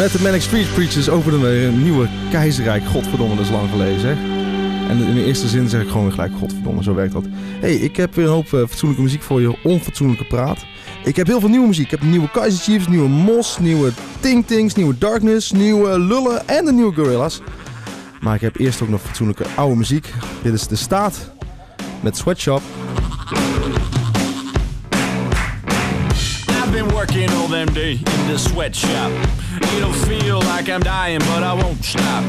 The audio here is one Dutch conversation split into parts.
Met de Manic Street Preachers over we een eh, nieuwe keizerrijk. Godverdomme, dat is lang geleden hè? En in de eerste zin zeg ik gewoon weer gelijk, godverdomme, zo werkt dat. hey, ik heb weer een hoop eh, fatsoenlijke muziek voor je, onfatsoenlijke praat. Ik heb heel veel nieuwe muziek. Ik heb nieuwe Kaiser Chiefs, nieuwe Mos, nieuwe Ting Tings, nieuwe Darkness, nieuwe Lullen en de nieuwe Gorillas. Maar ik heb eerst ook nog fatsoenlijke oude muziek. Dit is De Staat met Sweatshop working all them day in the sweatshop. It'll feel like I'm dying, but I won't stop.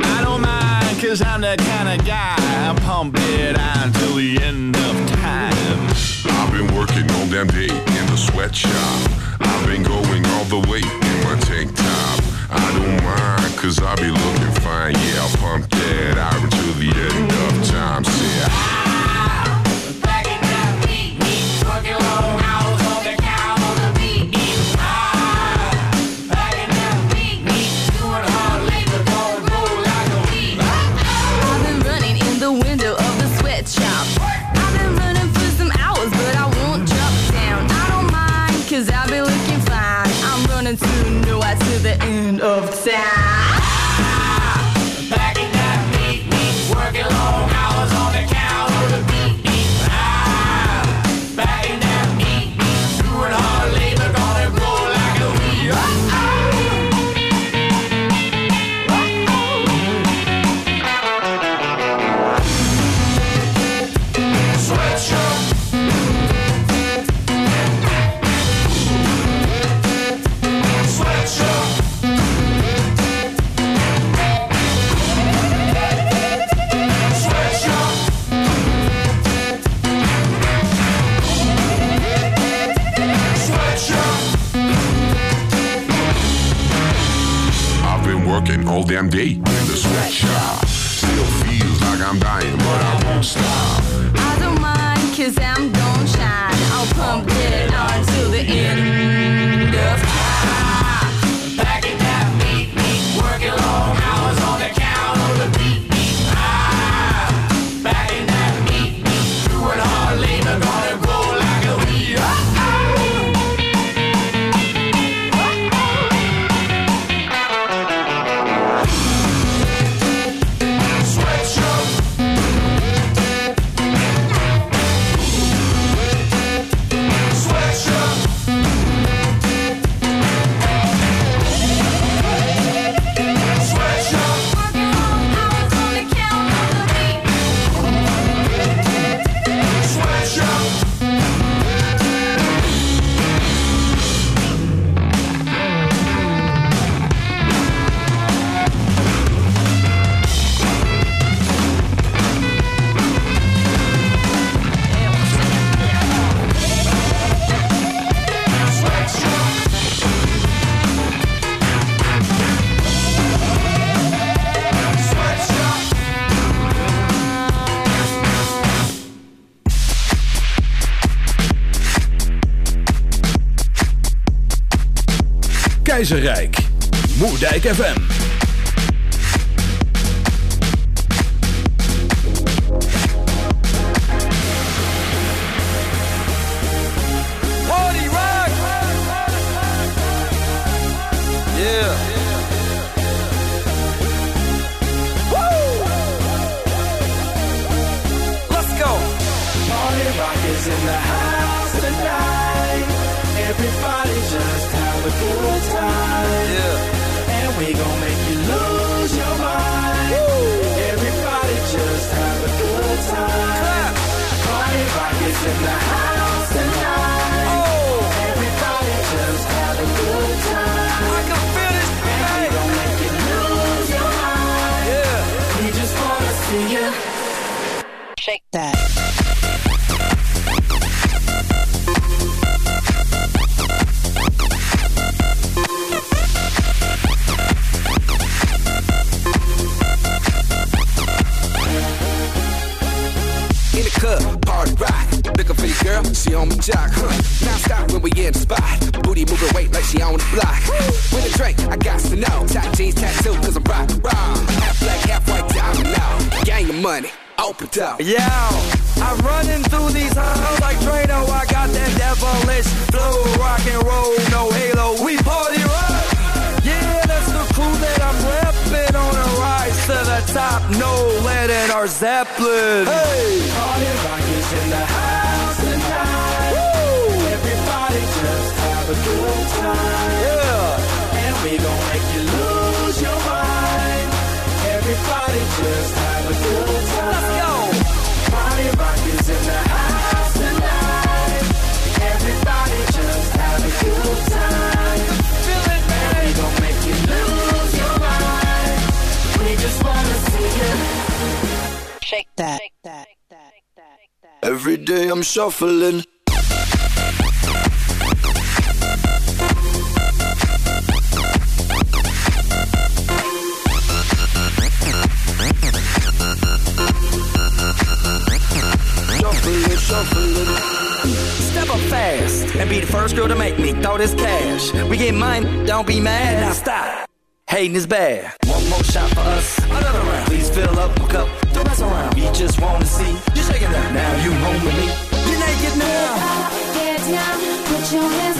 I don't mind, cause I'm that kind of guy. I pump it out until the end of time. I've been working all them day in the sweatshop. I've been going all the way in my tank top. I don't mind, cause I be looking fine. Yeah, I'll pump that out until the end of time. i damn day in the sweatshop. Still feels like I'm dying, but I won't stop. I don't mind, cause I'm gon' shine. I'll pump it on to the end. IJzerrijk. Moerdijk FM. Shuffling. Step up fast and be the first girl to make me throw this cash. We get mine, don't be mad. Now stop. Hating is bad. One more shot for us. Another round. Please fill up a cup. Don't mess around. We just wanna see you shaking that. Now you home with me. Get now. Get up, get down, put your hands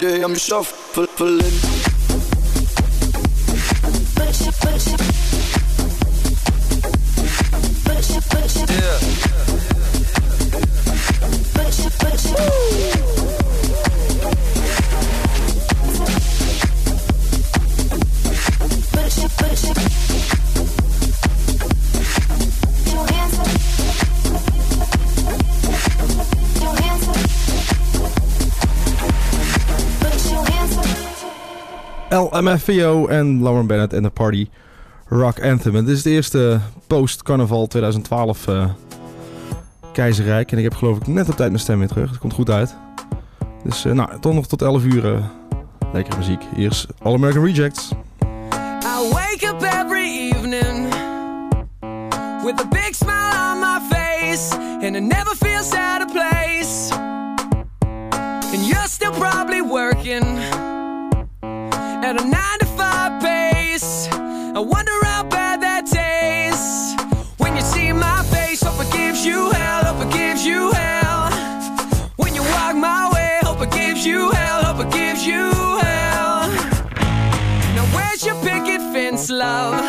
I'm shuffling. LMFAO en Lauren Bennett en de Party Rock Anthem. En dit is de eerste post-carnaval 2012 eh, keizerrijk. En ik heb geloof ik net op tijd mijn stem weer terug. Het komt goed uit. Dus eh, nou, toch nog tot 11 uur eh, lekkere muziek. Hier is All American Rejects. I wake up every evening with a big smile on my face, and it never feels out of place. And you're still probably working at a nine to five pace. I wonder how bad that tastes when you see my face. Hope it gives you hell. Hope it gives you hell. When you walk my way, hope it gives you hell. Hope it gives you hell. Now where's your picket fence, love?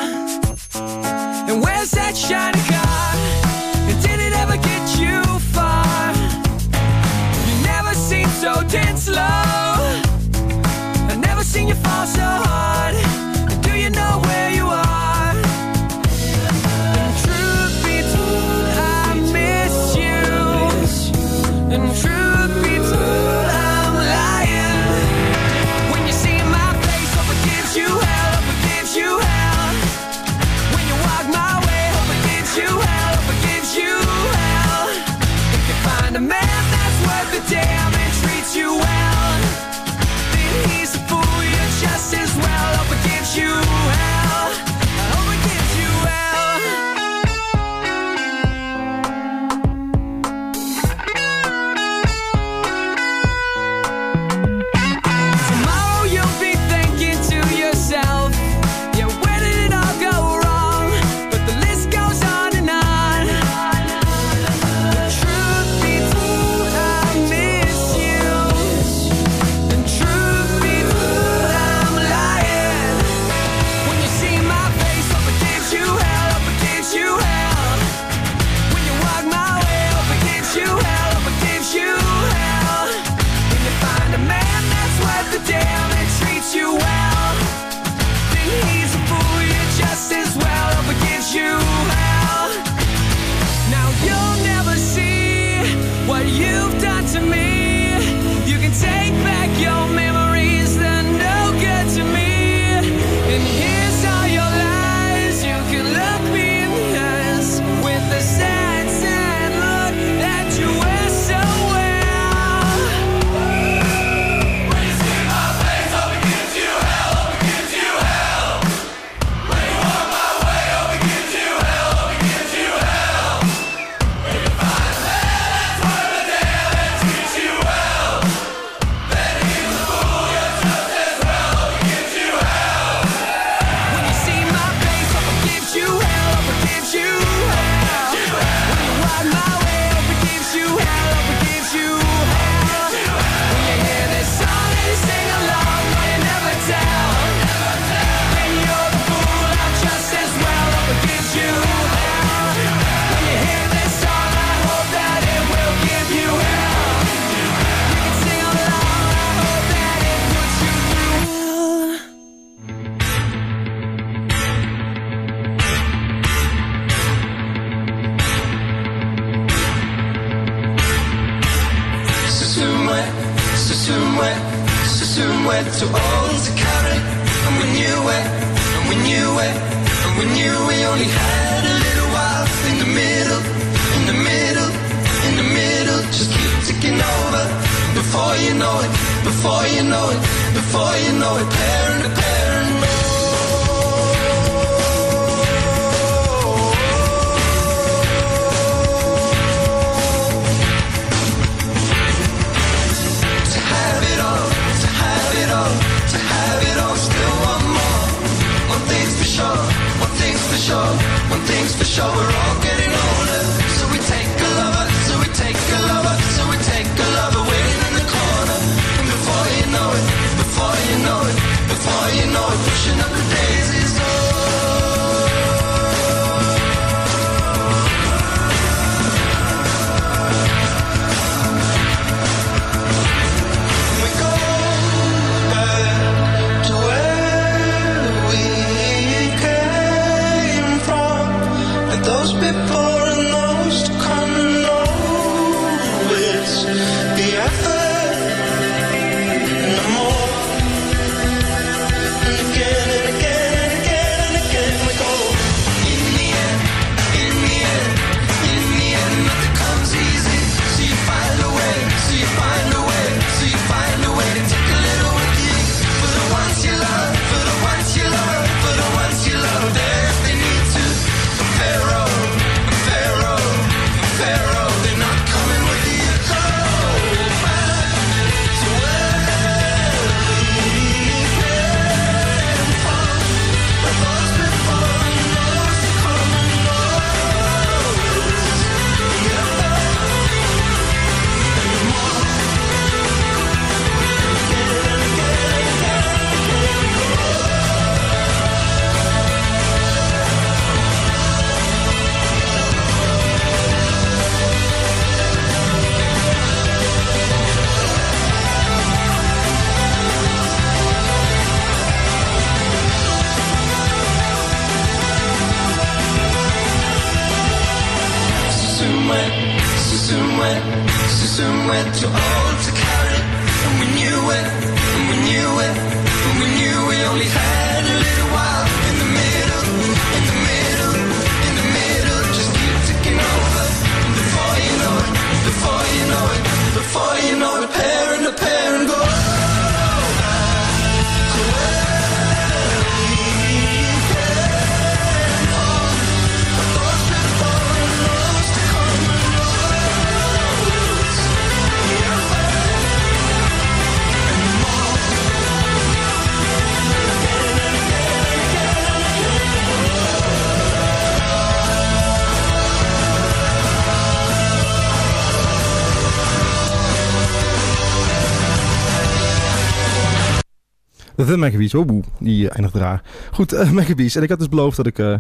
The Maccabees, oh boe, die eh, eindigt raar. Goed, eh Maccabees. En ik had dus beloofd dat ik eh,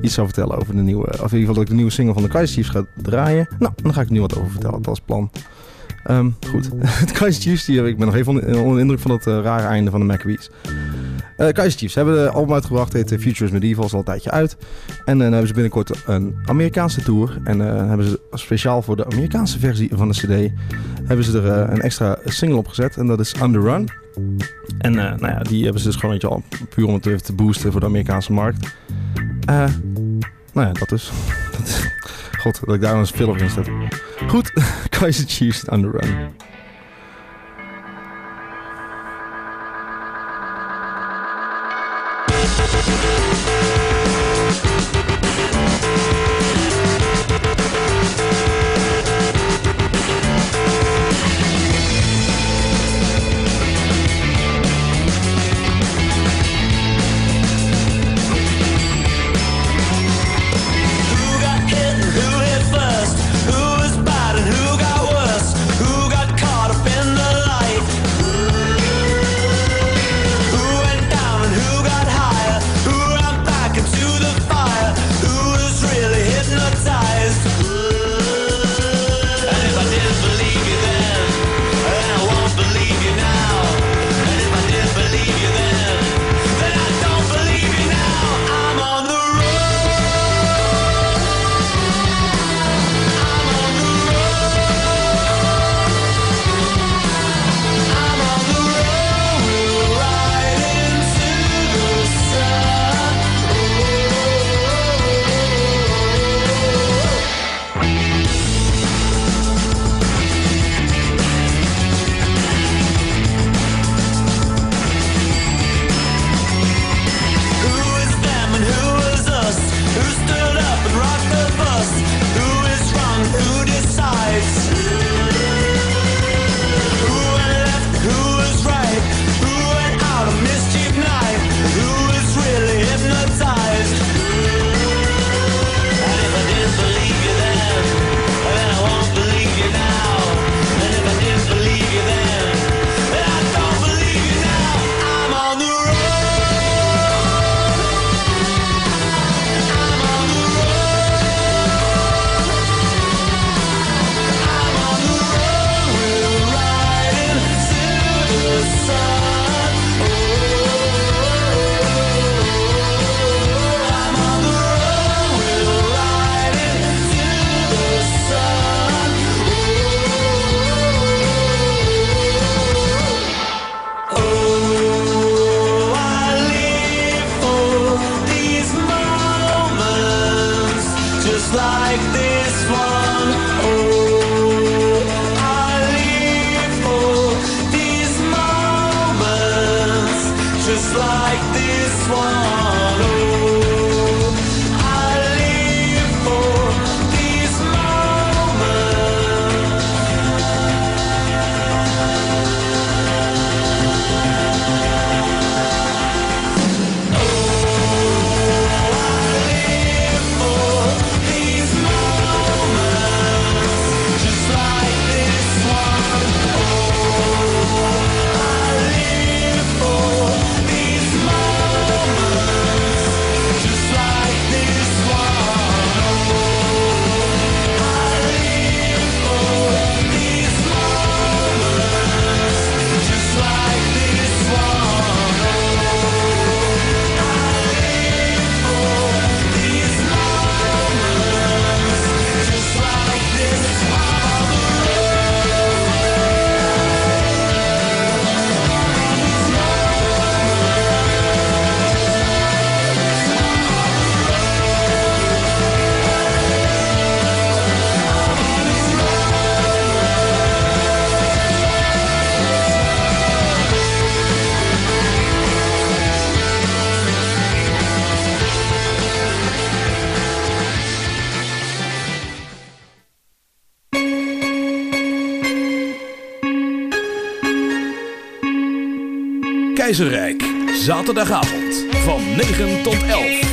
iets zou vertellen over de nieuwe... Of in ieder geval dat ik de nieuwe single van de Kaiser Chiefs ga draaien. Nou, dan ga ik nu wat over vertellen. Dat was het plan. Ehm, goed, het Kaiser Chiefs, heb- ik ben nog even onder, de indruk van eh, rare einde van de Maccabees. Eh Kaiser Chiefs hebben een album uitgebracht, heet eh, Futures Medieval, is al een tijdje uit. En eh, dan hebben ze binnenkort een Amerikaanse tour. En hebben ze speciaal voor de Amerikaanse versie van de CD... hebben ze er een extra single op gezet. En dat is The Run. En nou ja, die hebben ze dus gewoon al puur om het even te boosten voor de Amerikaanse markt. Nou ja, dat dus. God, dat ik daar nog eens veel op in zet. Goed, Kaiser Chiefs on the run. Keizerrijk, zaterdagavond van 9 tot 11.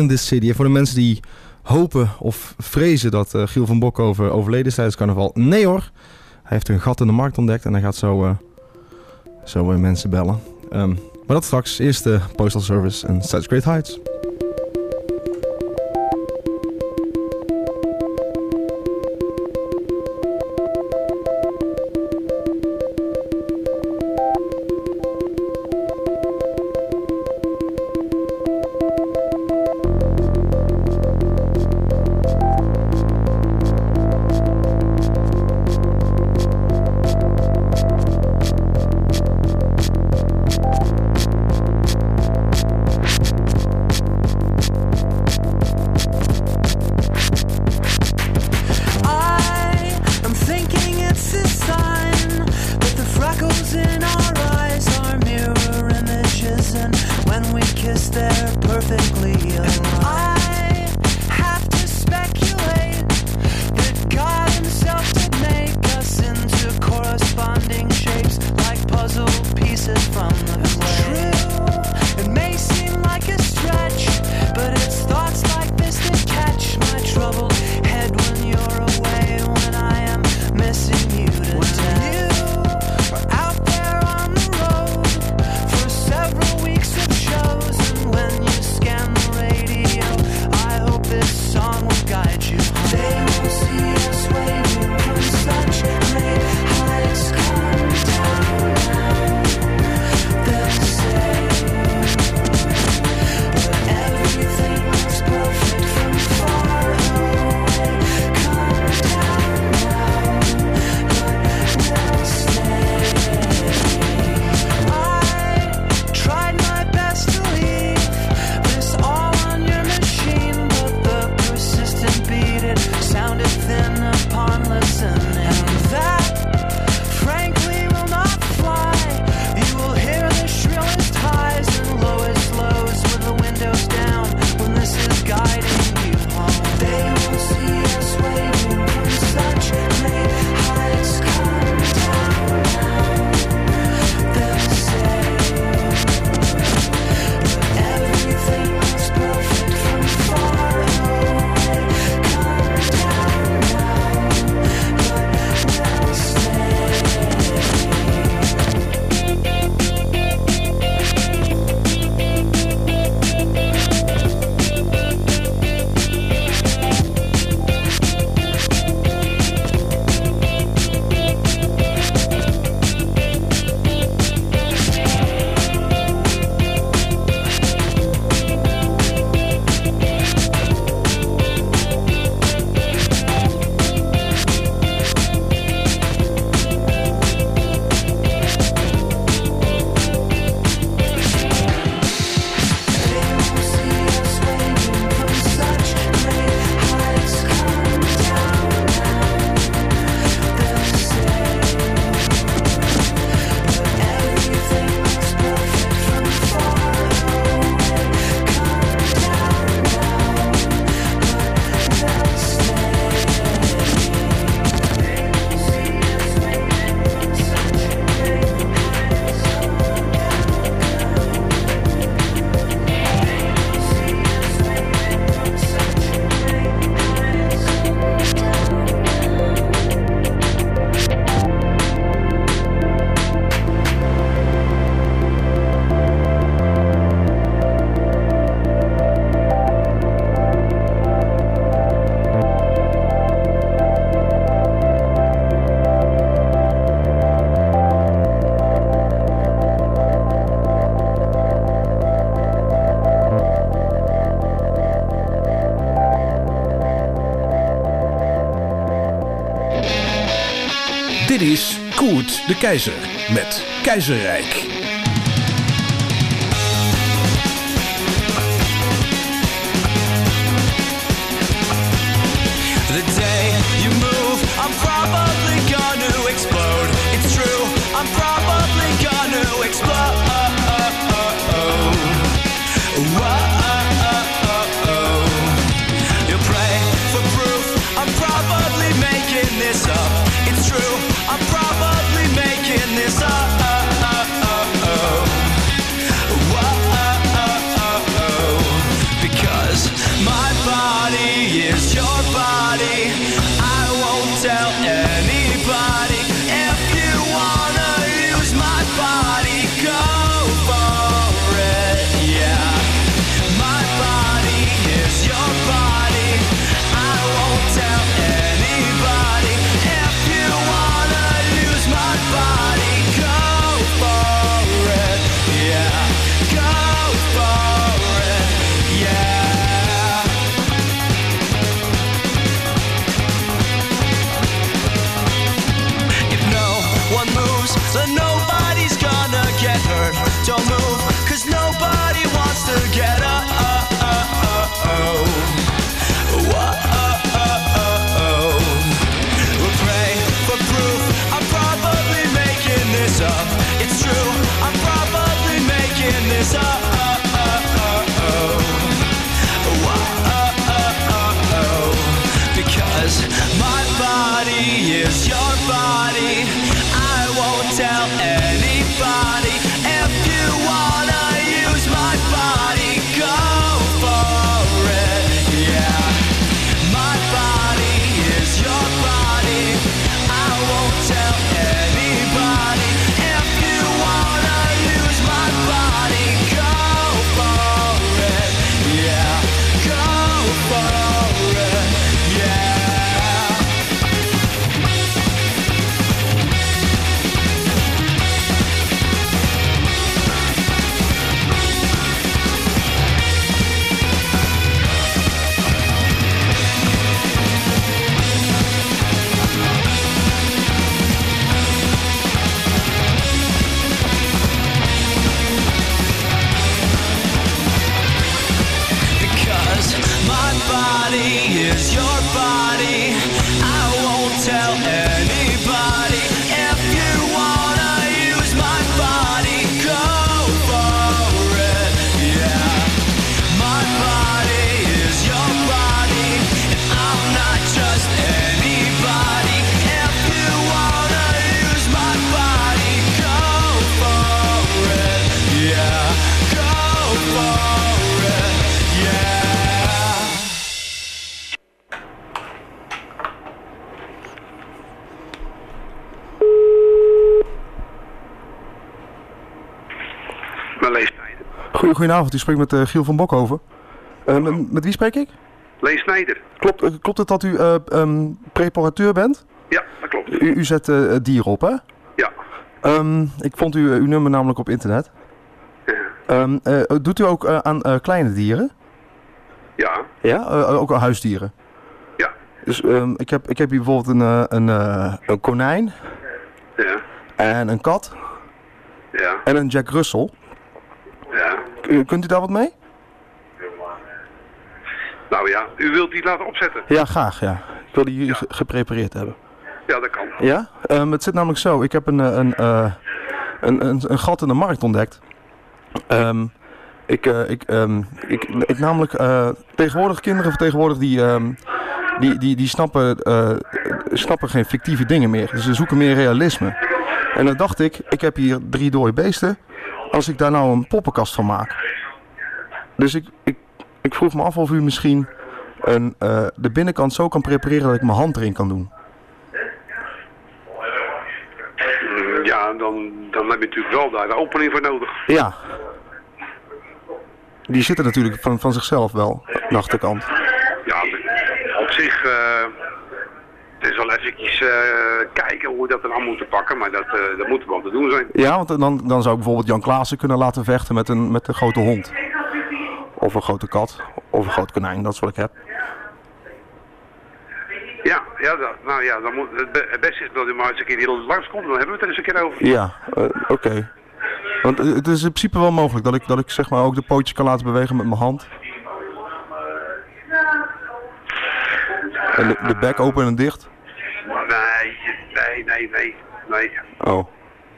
in this city. En voor de mensen die hopen of vrezen dat eh, Giel van Bokhoven overleden is tijdens carnaval. Nee hoor, hij heeft een gat in de markt ontdekt en hij gaat zo, eh, zo mensen bellen. Ehm, maar dat straks. Eerst de Postal Service en Such Great Heights. Dit is Koert de Keizer met Keizerrijk. The day you move, I'm probably gonna explode. It's true, I'm probably goedenavond, u spreekt met eh, Giel van Bokhoven. Eh, met, wie spreek ik? Leesnijder. Klopt, eh, klopt het dat u eh, ehm, preparateur bent? Ja, dat klopt. U, u zet dieren op, hè? Ja. Ehm, ik vond u, uw nummer namelijk op internet. Ehm, eh, doet u ook aan kleine dieren? Ja. Ja? Ook aan huisdieren? Ja. Dus ehm, ik, heb, ik heb hier bijvoorbeeld een, een, een konijn Ja. en een kat Ja. en een Jack Russell. K- kunt u daar wat mee? Nou ja, u wilt die laten opzetten. Ja, graag, ja. Ik wil die ge- geprepareerd hebben. Ja, dat kan. Ja? Ehm, het zit namelijk zo. Ik heb een, eh, een, eh, een, een, een gat in de markt ontdekt. Ehm, ik, eh, ik, ehm, ik, ik namelijk eh, tegenwoordig kinderen tegenwoordig die, die, die, die snappen, eh, snappen geen fictieve dingen meer. Dus ze zoeken meer realisme. En dan dacht ik, ik heb hier drie dode beesten. Als ik daar nou een poppenkast van maak. Dus ik, ik, ik vroeg me af of u misschien een, eh, de binnenkant zo kan prepareren dat ik mijn hand erin kan doen. Ja, dan, dan heb je natuurlijk wel daar de opening voor nodig. Ja. Die zitten natuurlijk van, van zichzelf wel, de achterkant. Ja, op zich... eh, het is wel eventjes eh, kijken hoe we dat dan aan moeten pakken, maar dat, eh, dat moet wel te doen zijn. Ja, want dan, dan zou ik bijvoorbeeld Jan Klaassen kunnen laten vechten met een, met een grote hond. Of een grote kat. Of een groot konijn, dat is wat ik heb. Ja, ja, dat, nou ja, dan moet, het, be- het beste is dat u maar eens een keer hier langskomt, dan hebben we het er eens een keer over. Ja, eh, oké. Want het is in principe wel mogelijk dat ik, dat ik zeg maar ook de pootjes kan laten bewegen met mijn hand. En de, de bek open en dicht. Nee, nee, nee, nee, nee. Oh.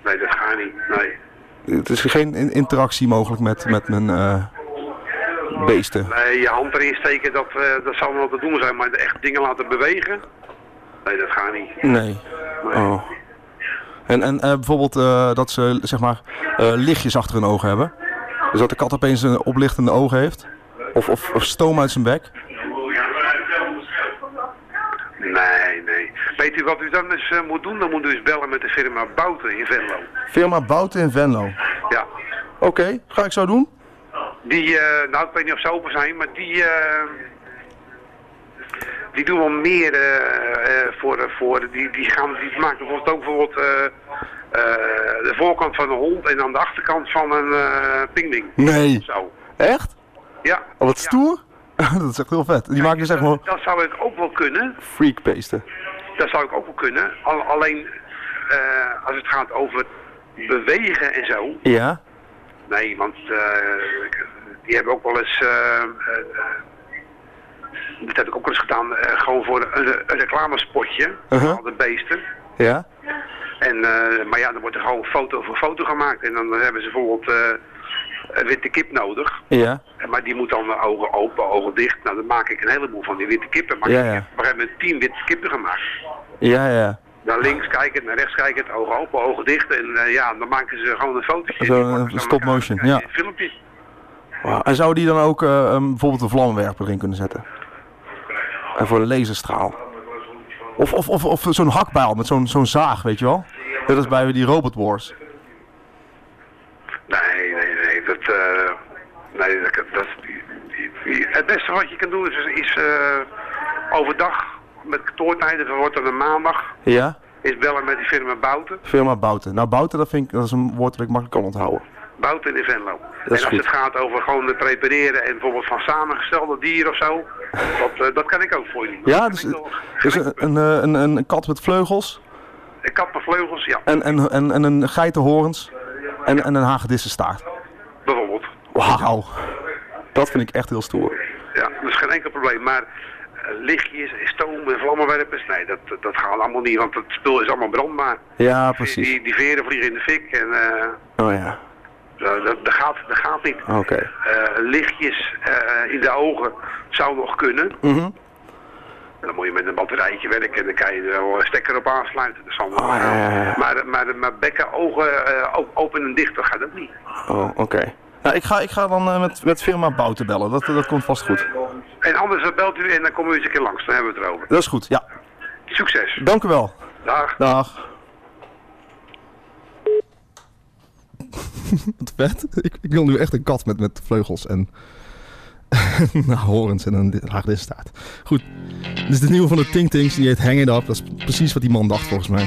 Nee, dat gaat niet, nee. Het is geen in- interactie mogelijk met, met mijn eh, beesten. Nee, je hand erin steken, dat, eh, dat zou wel te doen zijn, maar echt dingen laten bewegen, nee, dat gaat niet. Nee. Oh. En, en eh, bijvoorbeeld dat ze zeg maar lichtjes achter hun ogen hebben. Dus dat de kat opeens een oplichtende oog heeft. Of, of, of stoom uit zijn bek. Nee, nee. Weet u wat u dan eens eh, moet doen? Dan moet u eens bellen met de firma Bouten in Venlo. Firma Bouten in Venlo. Ja. Oké, ga ik zo doen. Die, eh, nou ik weet niet of ze open zijn, maar die, eh, die doen wel meer voor, voor die, die gaan, die maken bijvoorbeeld ook bijvoorbeeld de voorkant van een hond en aan de achterkant van een pingwing. Nee. Zo. Echt? Ja. Oh, wat stoer. dat is echt heel vet. Die maken zeg maar Dat zou ik ook wel kunnen. freakbeesten. Dat zou ik ook wel kunnen. Al, alleen eh, als het gaat over bewegen en zo. Ja. Nee, want eh, die hebben ook wel eens. eh, dat heb ik ook wel eens gedaan. gewoon voor een, een reclamespotje. Uh-huh. Al de beesten. Ja? En, maar ja, dan wordt er gewoon foto voor foto gemaakt. En dan hebben ze bijvoorbeeld witte kip nodig. Ja. Maar die moet dan de ogen open, ogen dicht. Nou, dan maak ik een heleboel van die witte kippen. Maar Ja, ik ja. heb op een tien witte kippen gemaakt. Ja, ja. Naar links kijkend, naar rechts kijkend, ogen open, ogen dicht. En eh, ja, dan maken ze gewoon een fotootje. Zo, Die een pakken ze aan stop motion, krijg ja. Een filmpje. En zou die dan ook eh, um, bijvoorbeeld een vlammenwerper erin kunnen zetten? En voor een laserstraal. Of, of, of, of zo'n hakbijl met zo'n zo'n zaag, weet je wel? Dat is bij die Robot Wars. Nee, nee. Dat, eh, nee, dat, het beste wat je kan doen is, is eh, overdag met kantoortijden, dat wordt dan een maandag, Ja? is bellen met die firma Bouten. Firma Bouten. Nou, Bouten, dat, vind ik, dat is een woord dat ik makkelijk kan onthouden. Bouten in Venlo. en als goed. het gaat over gewoon het prepareren en bijvoorbeeld van samengestelde dieren of zo, dat, eh, dat kan ik ook voor je. Ja, dus, dus een, een, een, een kat met vleugels Ik had mijn vleugels, ja, en, en, en, en een geitenhorens en, en een hagedissenstaart. Wauw. Dat vind ik echt heel stoer. Ja, dat is geen enkel probleem. Maar eh, lichtjes, stoom en vlammenwerpers, nee, dat, dat gaat allemaal niet, want het spul is allemaal brandbaar. Ja, precies. Die, die veren vliegen in de fik en eh, Oh ja, dat, dat, gaat, dat gaat niet. oké. Eh, lichtjes in de ogen zou nog kunnen. Mhm. Dan moet je met een batterijtje werken en dan kan je er wel een stekker op aansluiten. Dat zal Oh, ja, gaan. ja, ja. Maar, maar, maar bekken, ogen open en dicht, dat gaat ook niet. Oh, oké. Nou, ik ga, ik ga dan eh, met, met firma Bouten bellen. Dat, dat komt vast goed. En anders dan belt u en dan komen we eens een keer langs, dan hebben we het erover. Dat is goed, ja. Succes. Dank u wel. Dag. Dag. Wat vet. Ik, ik wil nu echt een kat met, met vleugels en nou, horens en een hagedissenstaart. Goed. Dit is de nieuwe van de Ting Tings. Die heet Hang It Up. Dat is precies wat die man dacht volgens mij.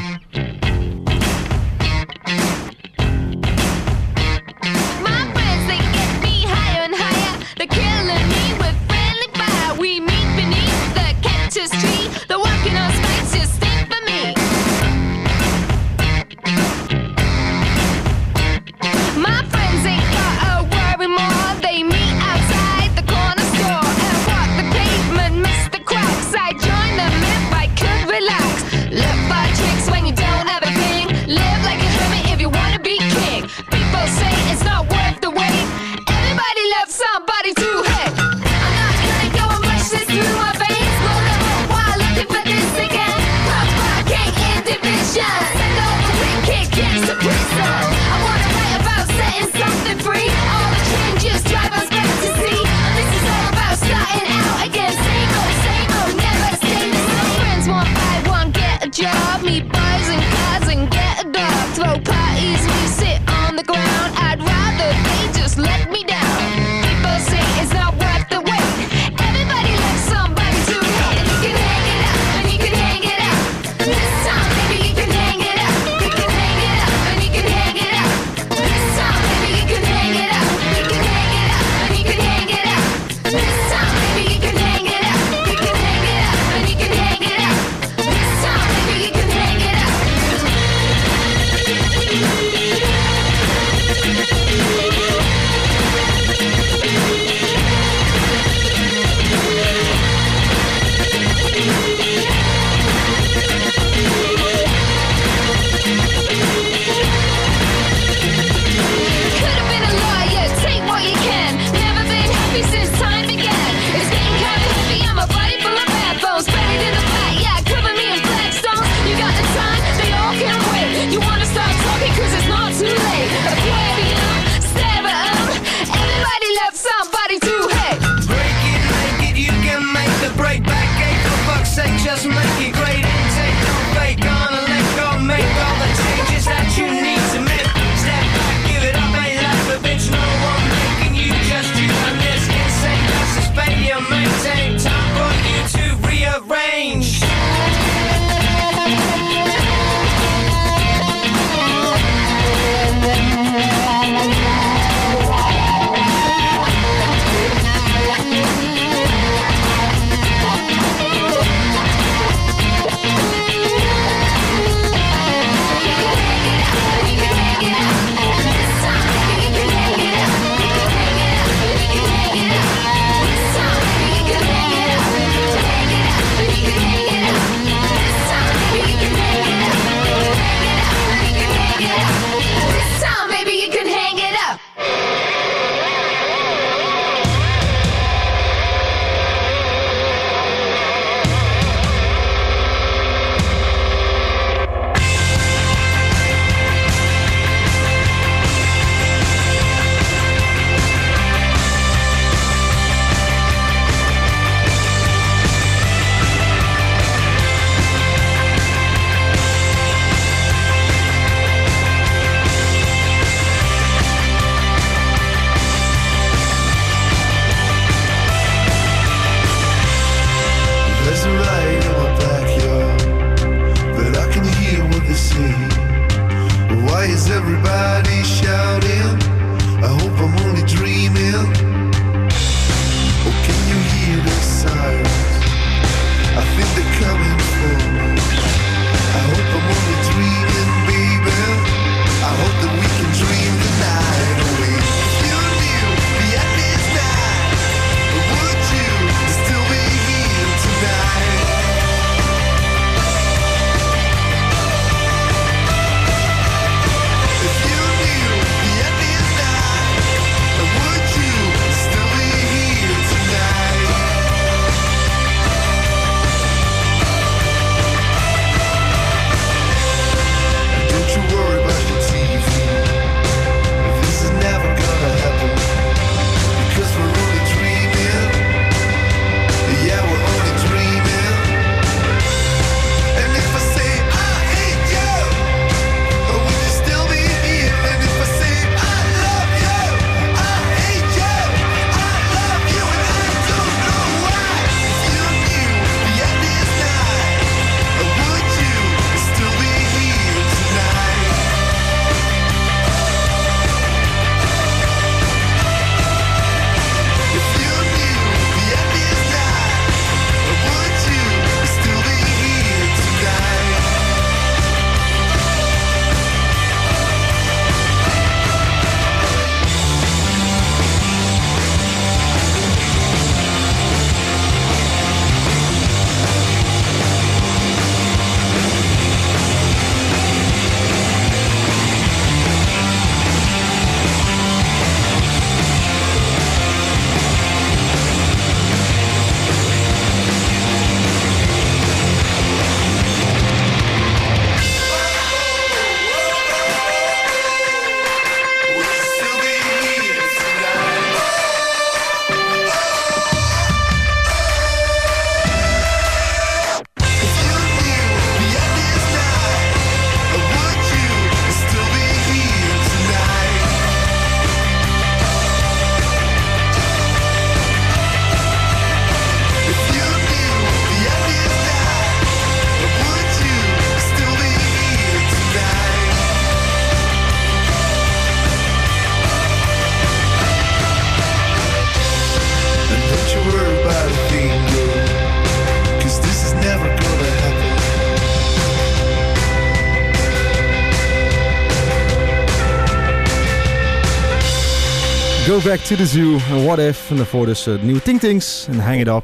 Back to the Zoo, en What If. En daarvoor dus uh, nieuwe Ting Tings en Hang It Up.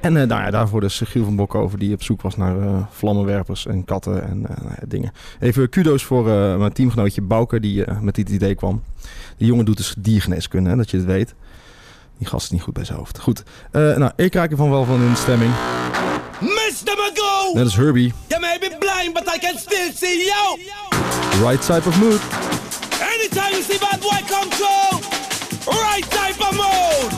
En eh, nou ja, daarvoor dus Giel van Bokhoven die op zoek was naar eh, vlammenwerpers en katten en eh, nou dingen. Even kudo's voor eh, mijn teamgenootje Bouke die eh, met dit idee kwam. Die jongen doet dus diergeneeskunde, hè, dat je het weet. Die gast is niet goed bij zijn hoofd. Goed, Eh, nou ik raak ervan wel van in de stemming. Mr. Magoo! Net als Herbie, You may be blind, but I can still see you! Right Type of Mood. Anytime you see bad boy come through, right type of mode!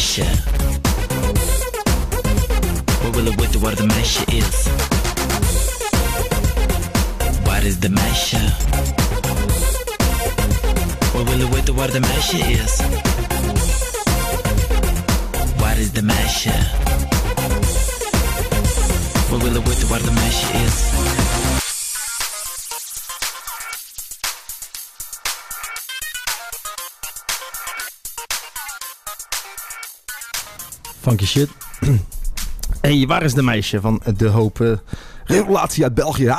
measure? What will it with what the measure is? What is the measure? What will it with what the measure is? What is the measure? What will it with what the measure is? funky shit. hey, waar is de meisje van de hopen eh, relatie uit België?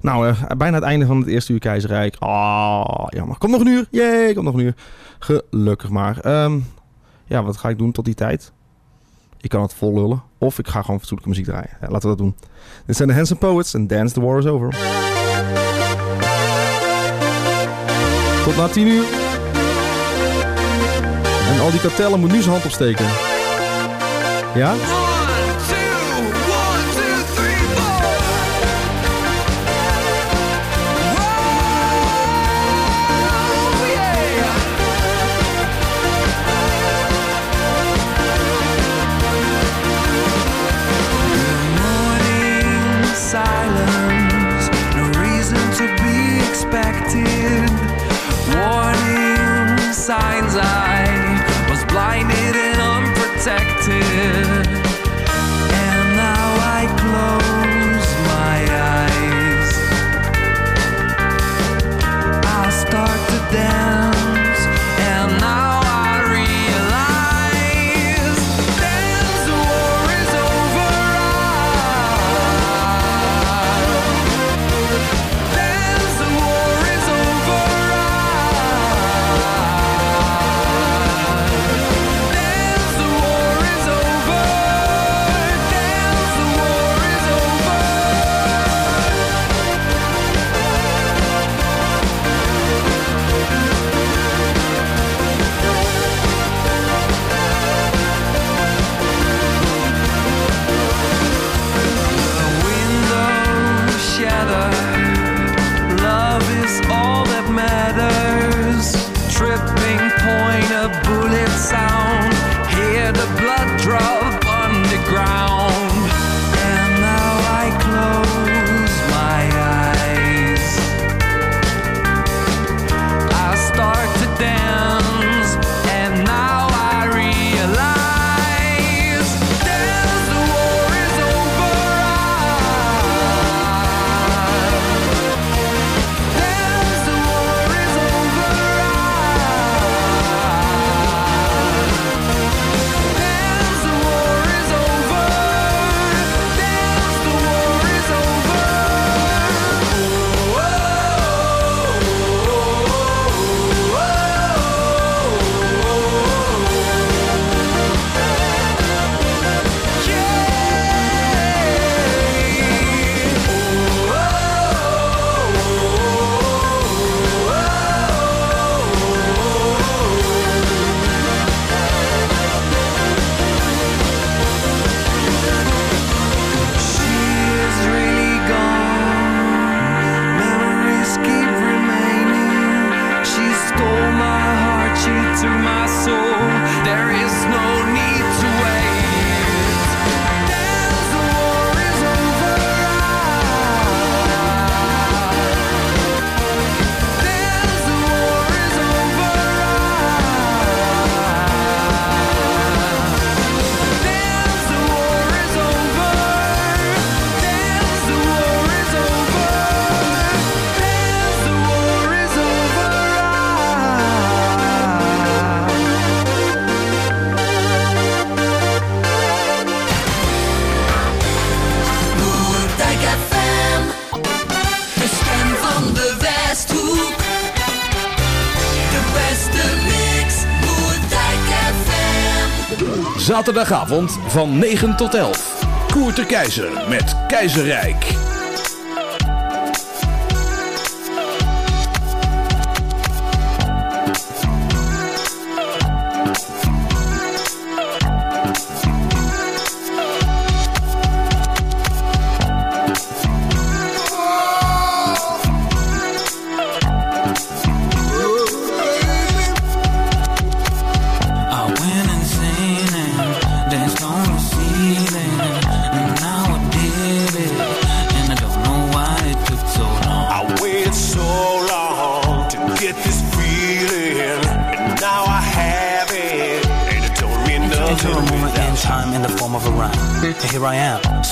Nou, eh, bijna het einde van het Eerste Uur Keizerrijk. Ah, oh, jammer. Kom nog een uur. Jee, kom nog een uur. Gelukkig maar. Um, ja, wat ga ik doen tot die tijd? Ik kan het vol lullen. Of ik ga gewoon fatsoenlijke muziek draaien. Laten we dat doen. Dit zijn de Hanson Poets en Dance the War is Over. Tot na 10 uur. En al die kartellen moet nu zijn hand opsteken. Ja? Zaterdagavond van 9 tot 11. Koert de Keizer met Keizerrijk.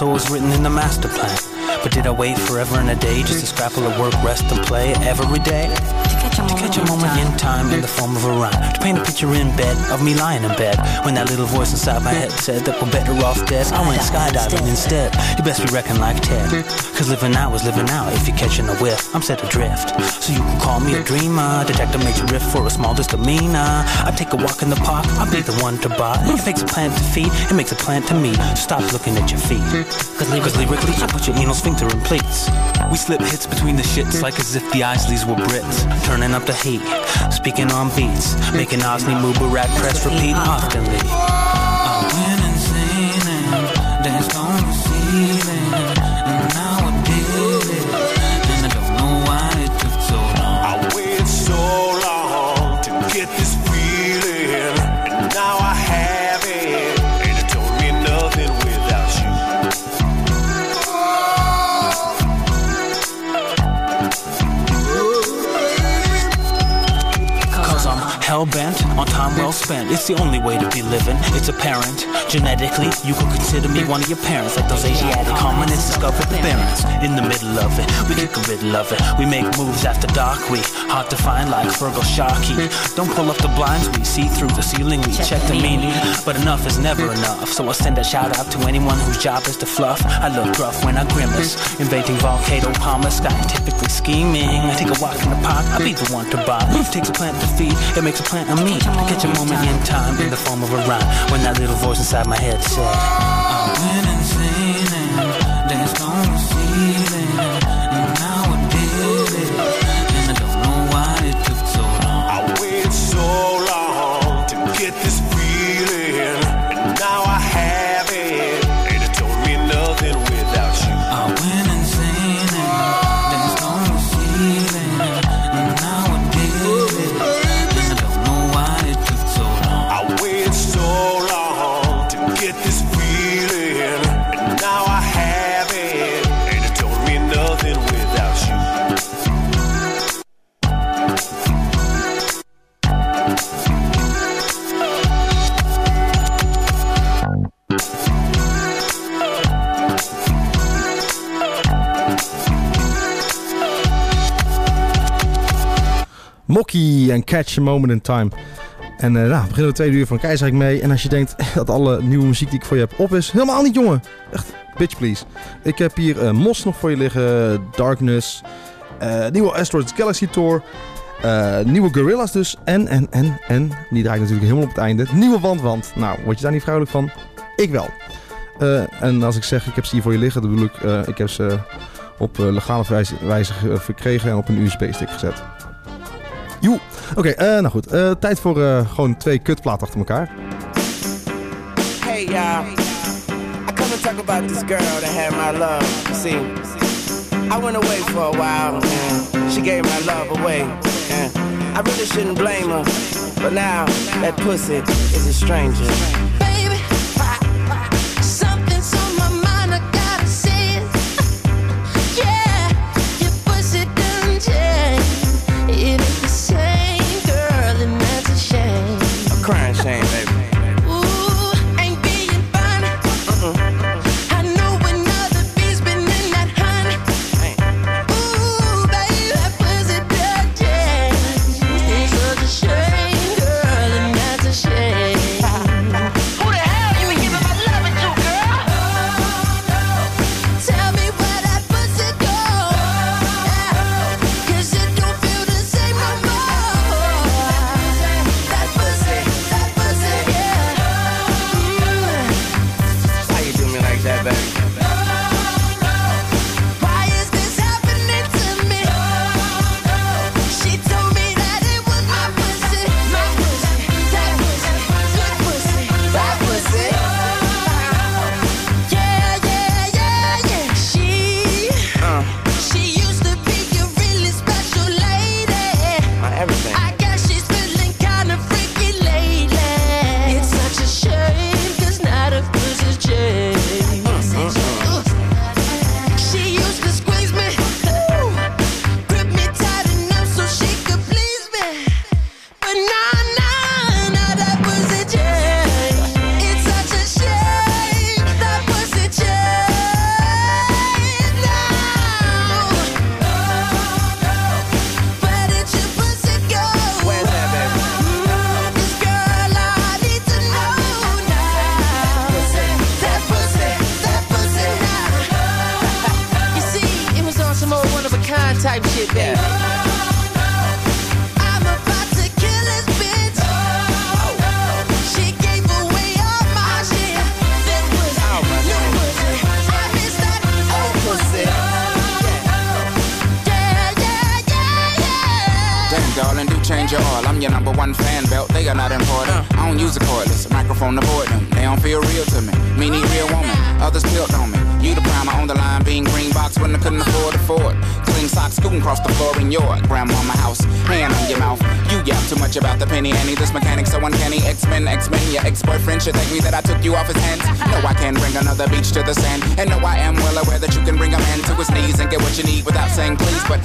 So it was written in the master plan. But did I wait forever and a day just to scrapple at work, rest, and play every day? To catch a moment in time in the form of a rhyme. To paint a picture in bed of me lying in bed. When that little voice inside my head said that we're better off dead, I went skydiving instead. You best be reckoned like Ted. Cause living now is living out if you're catching a whiff. I'm set adrift. So you can call me a dreamer. Detective makes a riff for a small misdemeanor. I take a walk in the park, I'll be the one to buy. It makes a plant to feed, it makes a plant to me. Stop looking at your feet. Cause lyrically, lyrically, I put your anal sphincter in pleats. We slip hits between the shits like as if the Isleys were Brits. Turning up the heat, speaking on beats, making Osney Mubarak press repeat oftenly. Well spent. It's the only way to be living. It's apparent. Genetically, you could consider me one of your parents, like those Asiatic hominids discovered the. In the middle of it, we get a riddle of it. We make moves after dark. We hard to find like Fergal Sharkey. Don't pull up the blinds. We see through the ceiling. We check the meaning, but enough is never enough. So I send a shout out to anyone whose job is to fluff. I look rough when I grimace, inventing volcano palmas, typically scheming. I take a walk in the park. I'll be the one to buy. It takes a plant to feed. It makes a plant of me. To catch a moment in time in the form of a rhyme. When that little voice inside my head said. Mokkie en Catch a Moment in Time. En eh nou, we beginnen de tweede uur van Keizerrijk mee. En als je denkt dat alle nieuwe muziek die ik voor je heb op is, helemaal niet jongen. Echt, bitch please. Ik heb hier eh, Mos nog voor je liggen, Darkness, eh, nieuwe Asteroids Galaxy Tour, nieuwe Gorillas dus. En, en, en, en, die draait natuurlijk helemaal op het einde, nieuwe Wandwand. Nou, word je daar niet vrolijk van? Ik wel. En als ik zeg, ik heb ze hier voor je liggen, dan bedoel ik, ik heb ze op legale wijze, wijze ge- verkregen en op een USB-stick gezet. Joe. Oké, eh, nou goed. Eh, tijd voor eh, gewoon twee kutplaten achter elkaar. Hey y'all, I come to talk about this girl that had my love. See, I went away for a while she gave my love away. I really shouldn't blame her, but now that pussy is a stranger.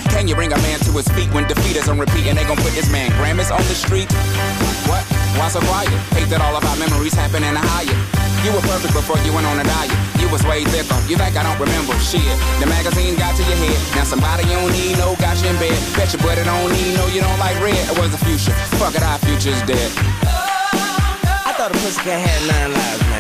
Can you bring a man to his feet when defeat is on repeat and they gon' put this man Grammys on the street? What? Why so quiet? Hate that all of our memories happen in a higher. You were perfect before you went on a diet. You was way thicker. You think I don't remember shit. The magazine got to your head. Now somebody you don't need no got you in bed. Bet your buddy don't need no you don't like red. It was the future. Fuck it, our future's dead. I thought a pussycat had nine lives, man.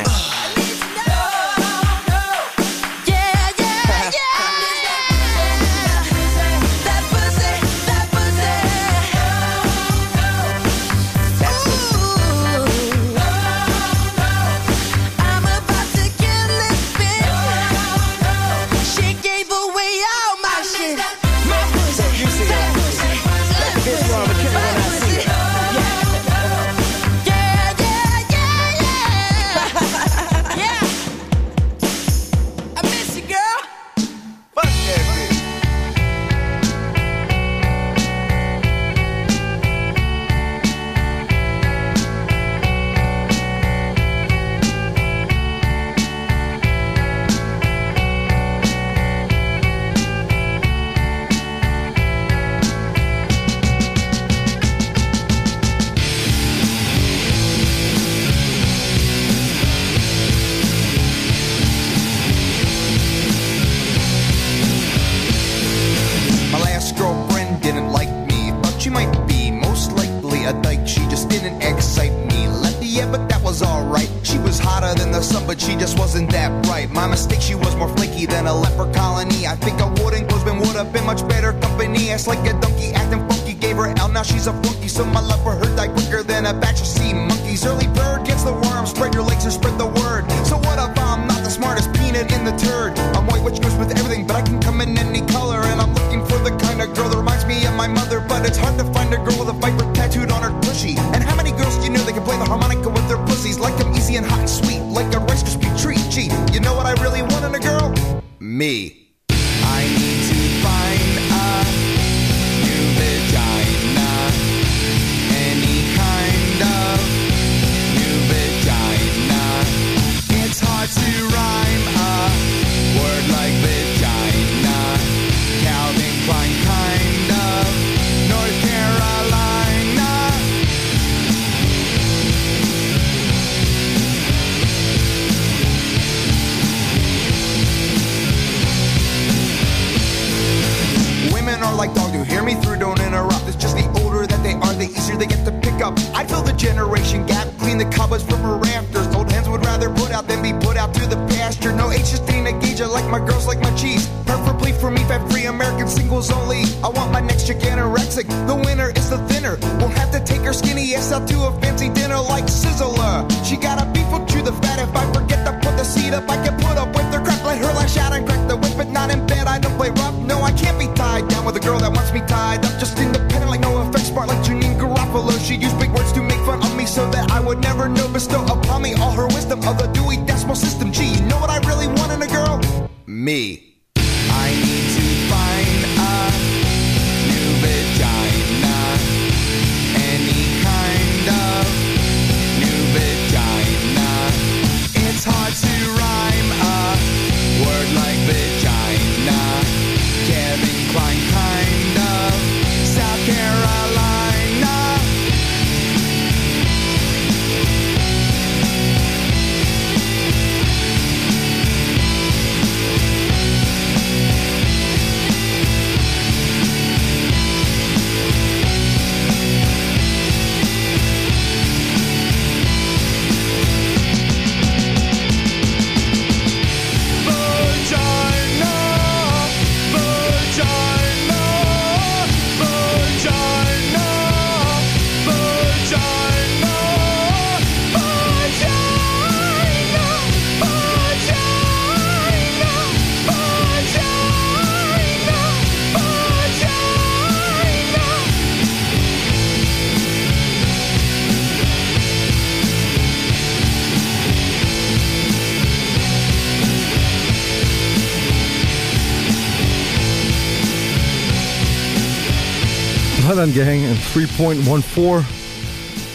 3.14.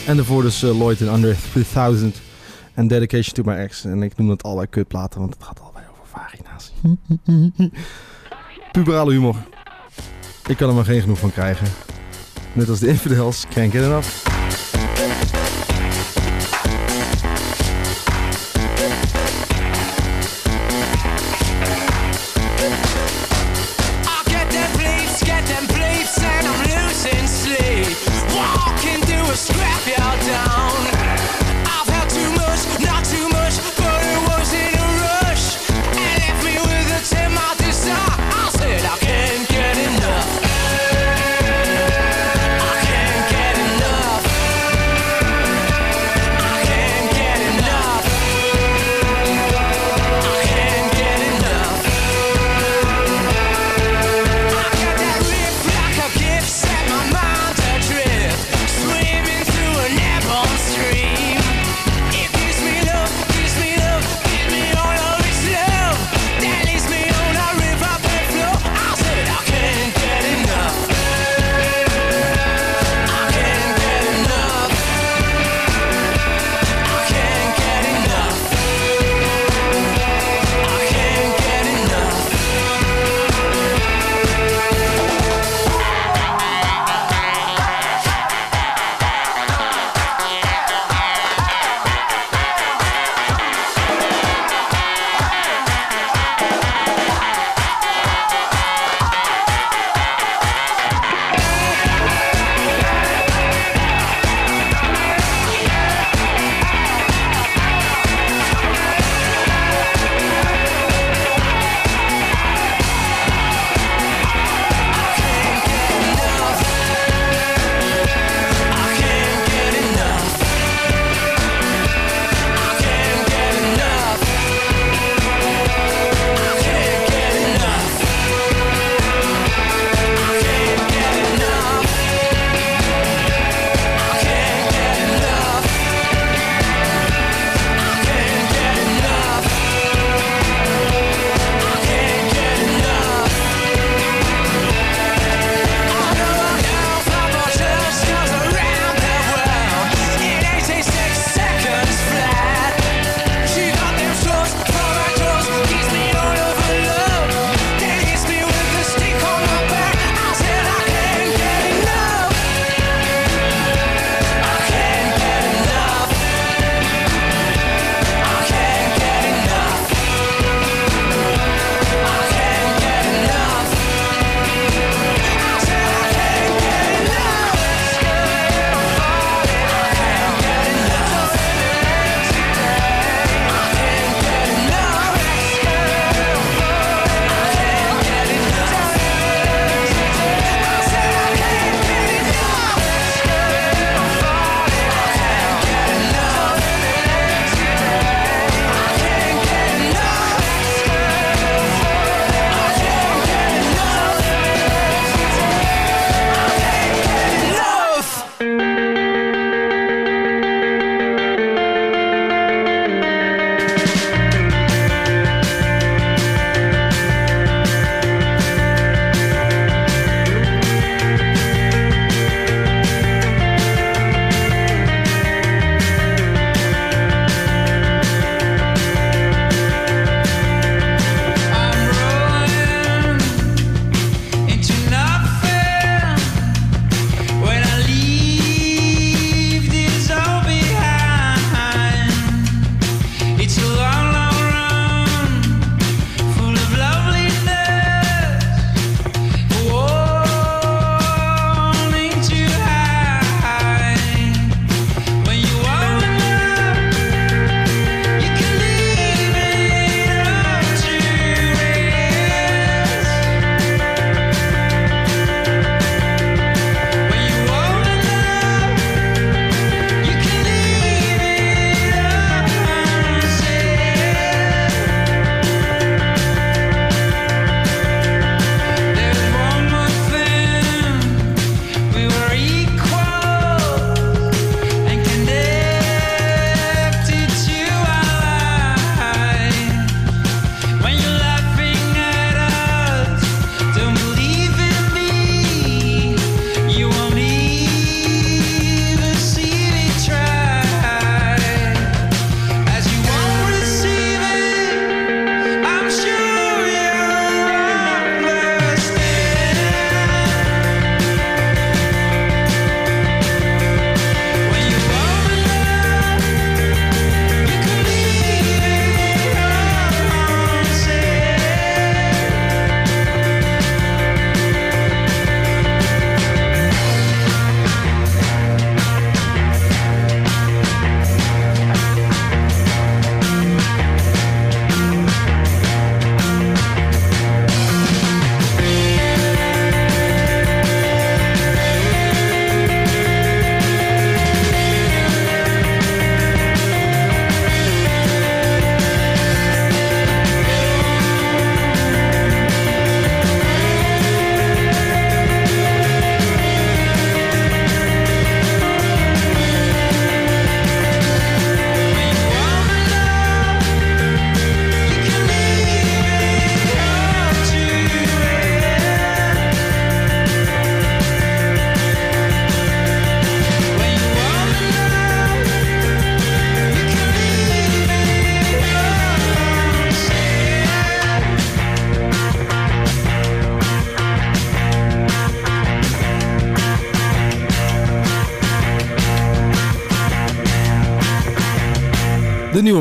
En daarvoor dus eh, Lloyd in Under 3000. En Dedication to My Ex. En ik noem dat allebei kutplaten, want het gaat allebei over vagina's. Puberale humor. Ik kan er maar geen genoeg van krijgen. Net als de Infidels, can't get enough.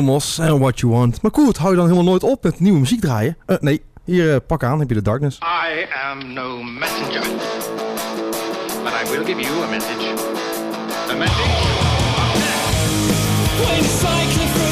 Mos en What You Want. Maar goed, hou je dan helemaal nooit op met nieuwe muziek draaien? Uh, nee, hier, eh, pak aan, heb je de darkness. I am no messenger. But I will give you a message. A message? When cycling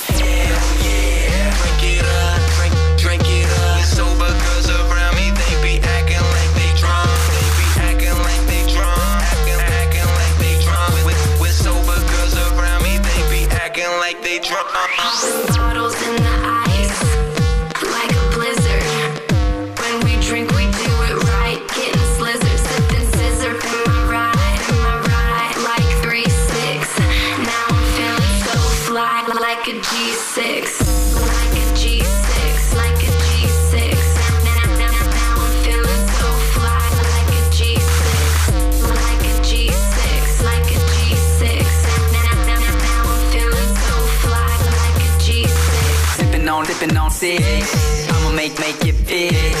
six. I'ma make, make it big.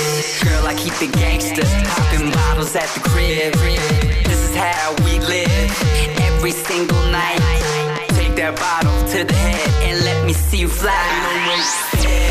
Girl, I keep it gangster. Popping bottles at the crib. This is how we live. Every single night. Take that bottle to the head and let me see you fly.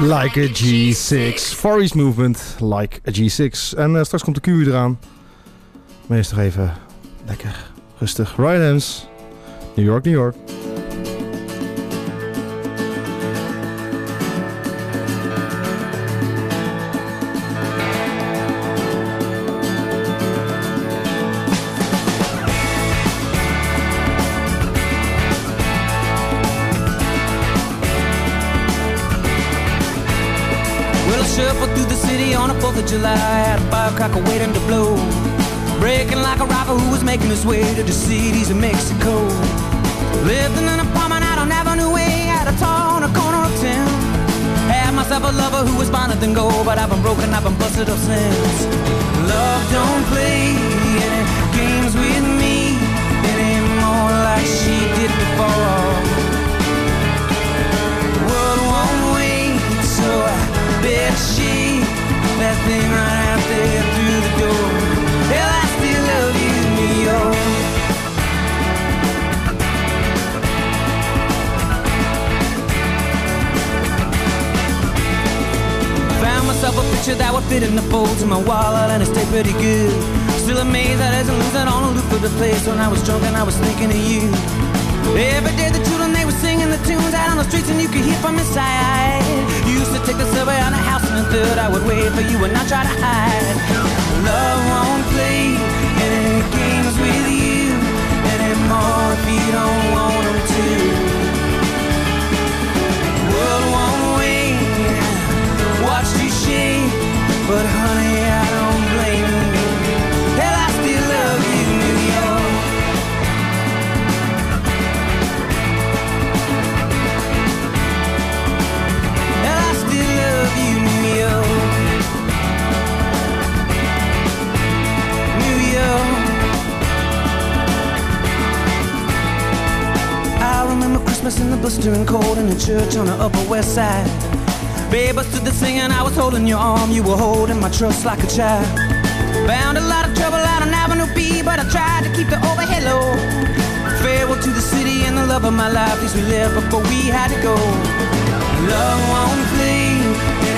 Like a G6. Far East Movement, like a G6. En eh, straks komt de Q eraan. Maar even lekker rustig. Ryan Adams, New York, New York. But I've been broken, I've been busted up since. Love don't play any games with me anymore like she did before. World won't wait, so I bet she that thing right there Myself a picture that would fit in the folds of my wallet and it stayed pretty good. Still amazed that I didn't lose that on a loop of the place when I was drunk and I was thinking of you. Every day the children they were singing the tunes out on the streets and you could hear from inside. You used to take the subway on a house in the third. I would wait for you and not try to hide. Love won't play any games with you anymore if you don't want to. Christmas in the blistering cold in the church on the Upper West Side. Babe, I stood there singing, I was holding your arm, you were holding my trust like a child. Found a lot of trouble out on Avenue B, but I tried to keep the overhead low. Farewell to the city and the love of my life, these we left before we had to go. Love won't play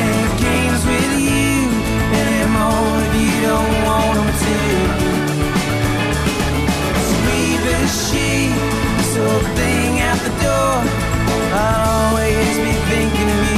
any games with you anymore if you don't want 'em to. Sweep as she, so thing out the door. I'll always be thinking of you.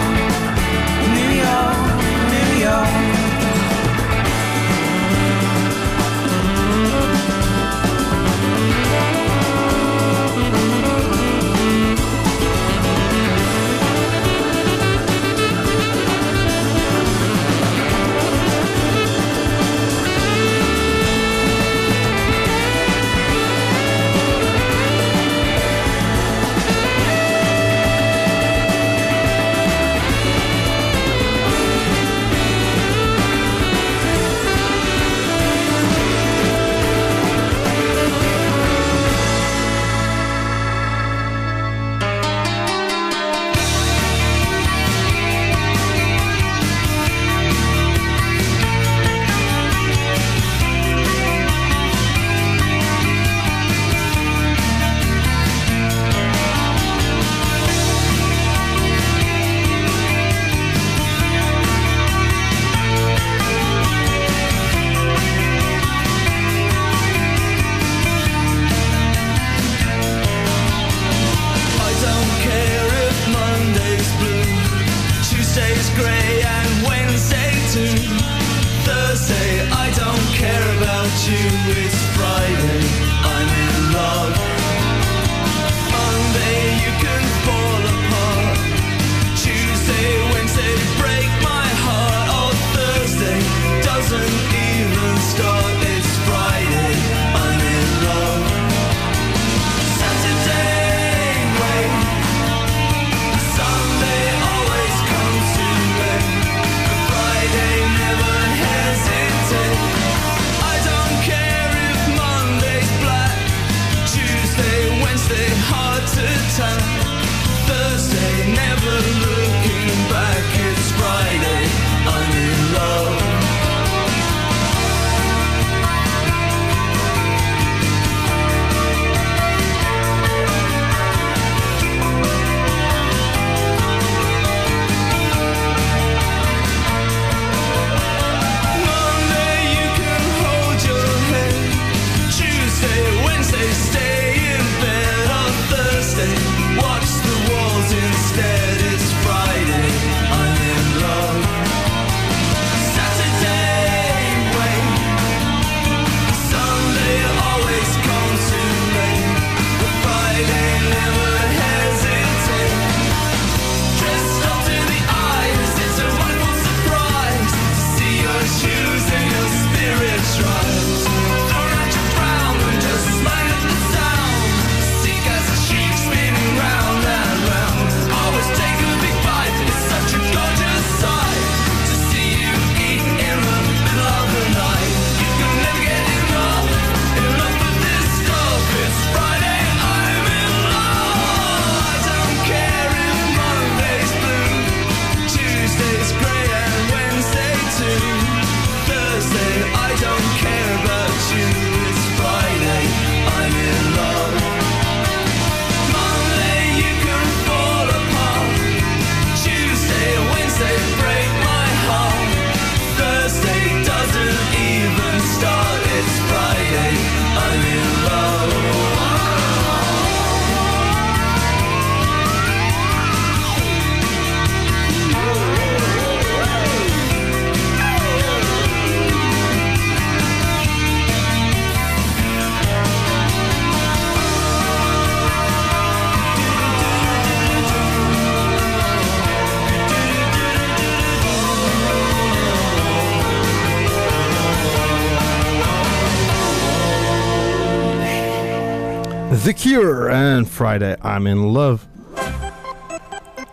The Cure en Friday I'm in Love.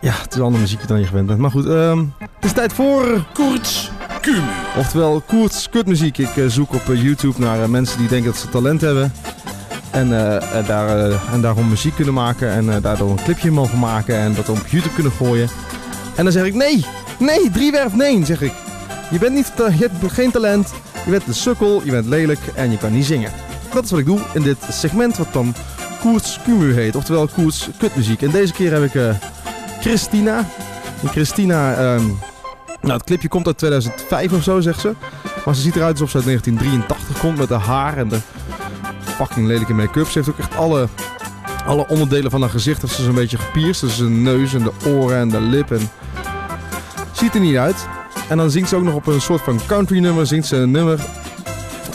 Ja, het is andere muziek dan je gewend bent. Maar goed, ehm, het is tijd voor... Koorts Kumu. Oftewel, Koerts kutmuziek. Ik eh, zoek op eh, YouTube naar eh, mensen die denken dat ze talent hebben. En, daar, en daarom muziek kunnen maken. En daardoor een clipje mogen maken. En dat op YouTube kunnen gooien. En dan zeg ik nee, nee, driewerf nee, zeg ik. Je bent niet, je hebt geen talent. Je bent een sukkel, je bent lelijk en je kan niet zingen. Dat is wat ik doe in dit segment wat dan Koerts Kumu heet. Oftewel Koerts kutmuziek. En deze keer heb ik eh, Christina. En Christina, ehm, nou het clipje komt uit 2005 of zo zegt ze. Maar ze ziet eruit alsof ze uit 1983 komt met haar haar en de fucking lelijke make-up. Ze heeft ook echt alle, alle onderdelen van haar gezicht heeft ze zo'n beetje gepierst. Dus de neus en de oren en de lip. En... Ziet er niet uit. En dan zingt ze ook nog op een soort van country nummer. Zingt ze een nummer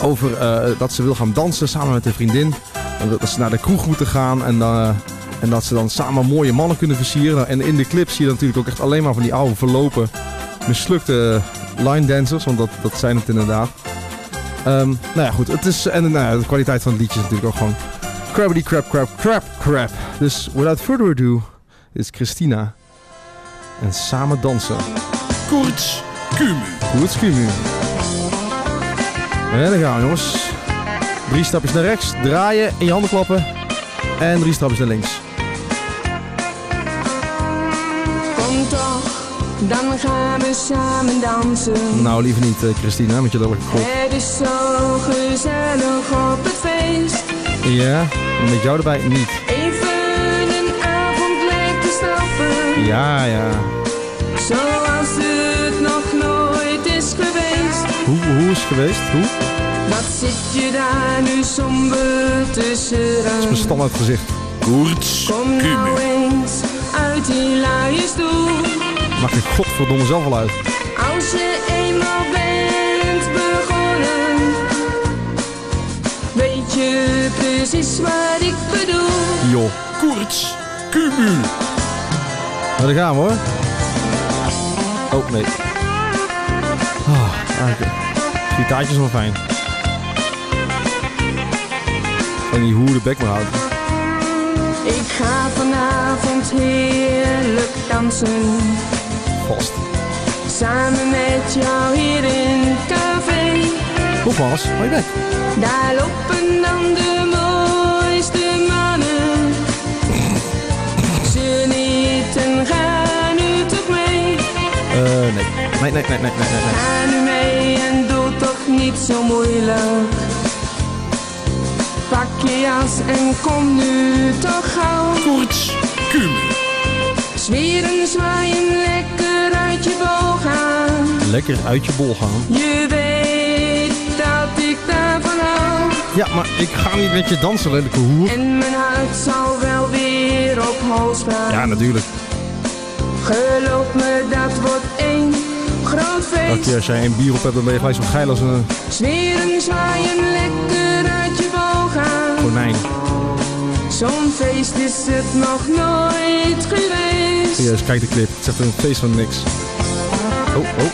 over eh, dat ze wil gaan dansen samen met een vriendin. Dat ze naar de kroeg moeten gaan en, eh, en dat ze dan samen mooie mannen kunnen versieren. En in de clip zie je natuurlijk ook echt alleen maar van die oude verlopen mislukte line dancers. Want dat, dat zijn het inderdaad. Ehm, nou ja, goed. Het is, en nou de kwaliteit van het liedje is natuurlijk ook gewoon crabbity crap crap crap crap. Dus without further ado is Christina. En samen dansen. Koorts Kumu. Goed, Kumu. En dan gaan we jongens. Drie stapjes naar rechts, draaien, in je handen klappen. En drie stapjes naar links. Kom toch, dan gaan we samen dansen. Nou, liever niet, eh, Christina, met je lelijke kop. Het is zo gezellig op het feest. Ja, met jou erbij niet. Even een avond lekker stappen. Ja, ja. Zoals het nog nooit is geweest. Hoe, hoe is het geweest? Hoe? Wat zit je daar nu somber Dat is mijn standaard gezicht. Koorts Kom nou eens uit die luie stoel. Maak ik godverdomme zelf al uit. Als je eenmaal bent begonnen, weet je precies wat ik bedoel. Joh. Koorts Kumu. Nou, daar gaan we hoor. Oh, nee. Ah, eigenlijk. Gitaartje is wel fijn. En die hoer de bek maar houden. Ik ga vanavond heerlijk dansen. Vast. Samen met jou hier in het café. Nogmaals, hou je bek. Daar lopen dan de mooiste mannen. Ze niet en ga nu toch mee. Eh, nee. Nee, nee, nee, nee, nee, nee. nee. Ga nu mee en doe toch niet zo moeilijk. Je jas en kom nu toch gauw. Koorts Kumu. Zwieren, zwaaien, lekker uit je bol gaan. Lekker uit je bol gaan. Je weet dat ik daarvan hou. Ja, maar ik ga niet met je dansen, lelijke hoer. En mijn hart zal wel weer op hol staan. Ja, natuurlijk. Geloof me, dat wordt één groot feest. Als jij een bier op hebt, dan ben je gelijk zo geil als een Zweren, zwaaien, Zo'n feest is het nog nooit geweest. Serieus, kijk de clip. Het is echt een feest van niks. Oh, oh.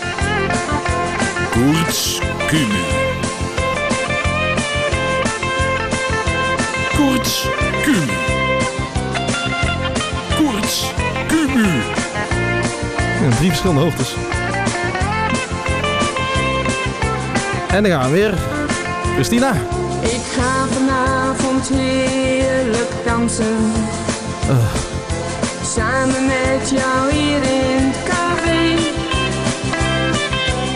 Koorts Kumu. Koorts Kumu. Ja, drie verschillende hoogtes. En dan gaan we weer. Christina. Ik ga vanavond heerlijk dansen. Uh, Samen met jou hier in het café.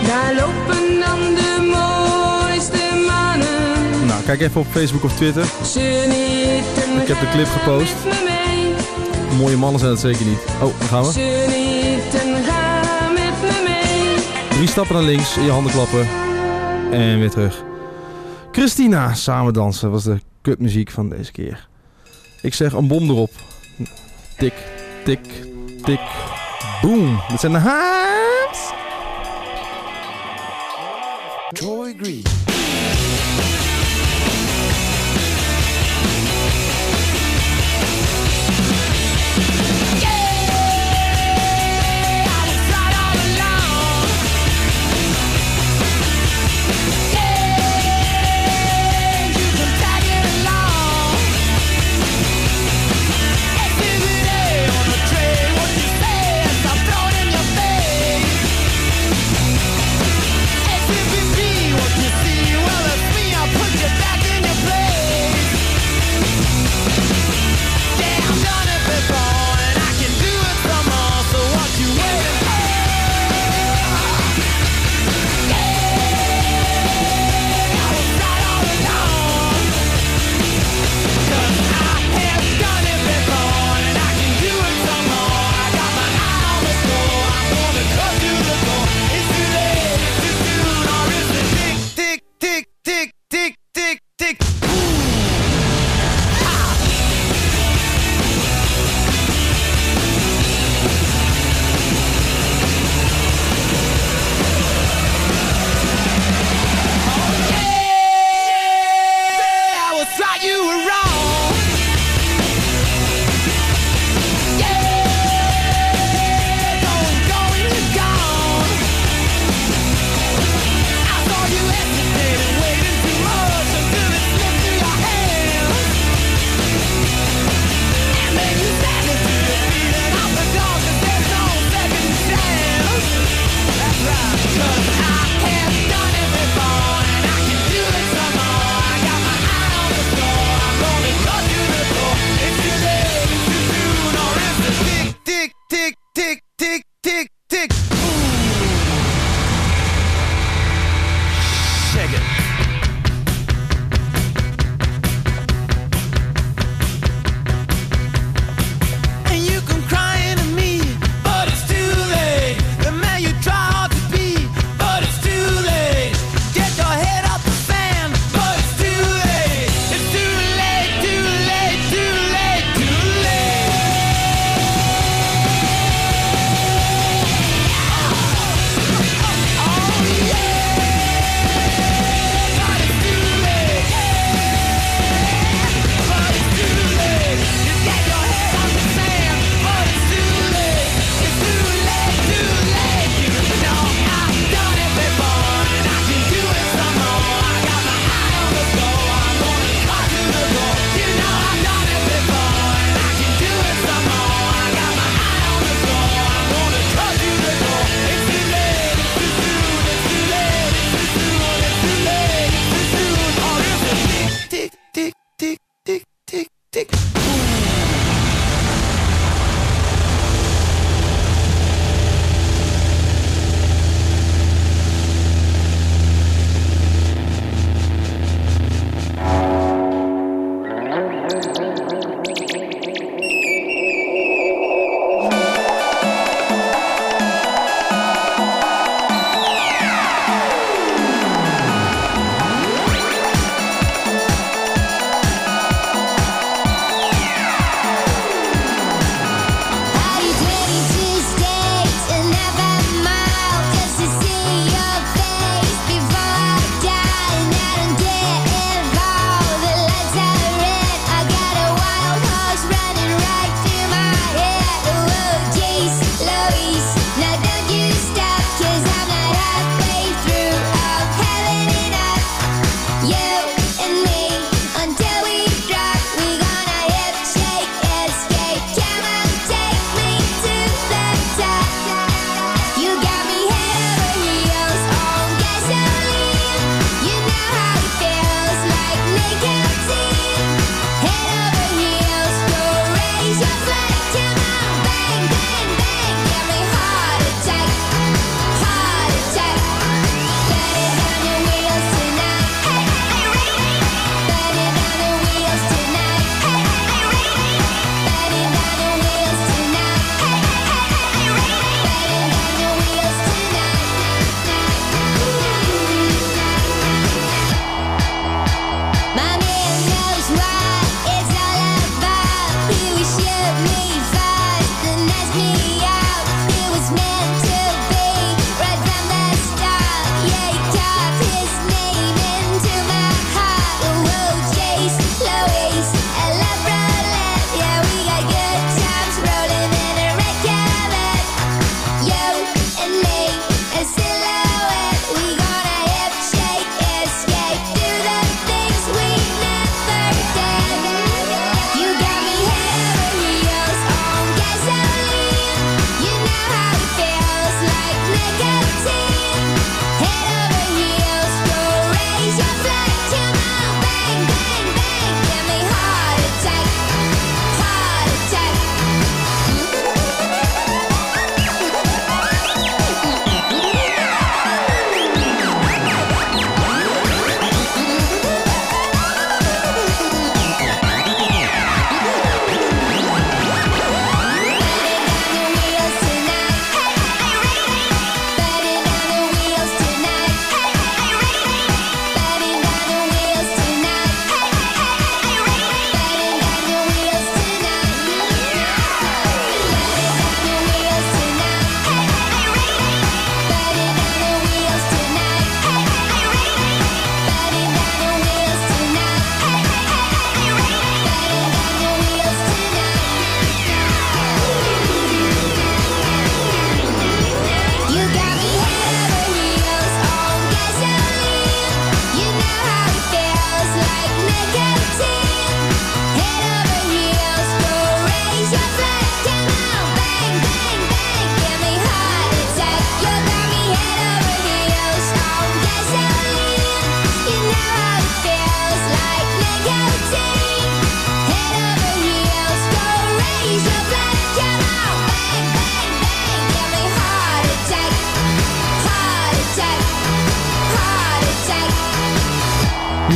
Daar lopen dan de mooiste mannen. nou, kijk even op Facebook of Twitter. Ik heb de clip gepost. Mooie mannen zijn dat zeker niet. Oh, daar gaan we. Drie stappen naar links, in je handen klappen. En weer terug. Christina, samen dansen was de kutmuziek van deze keer. Ik zeg een bom erop. Tik, tik, tik, boom. Dit zijn de haams. Troy Green.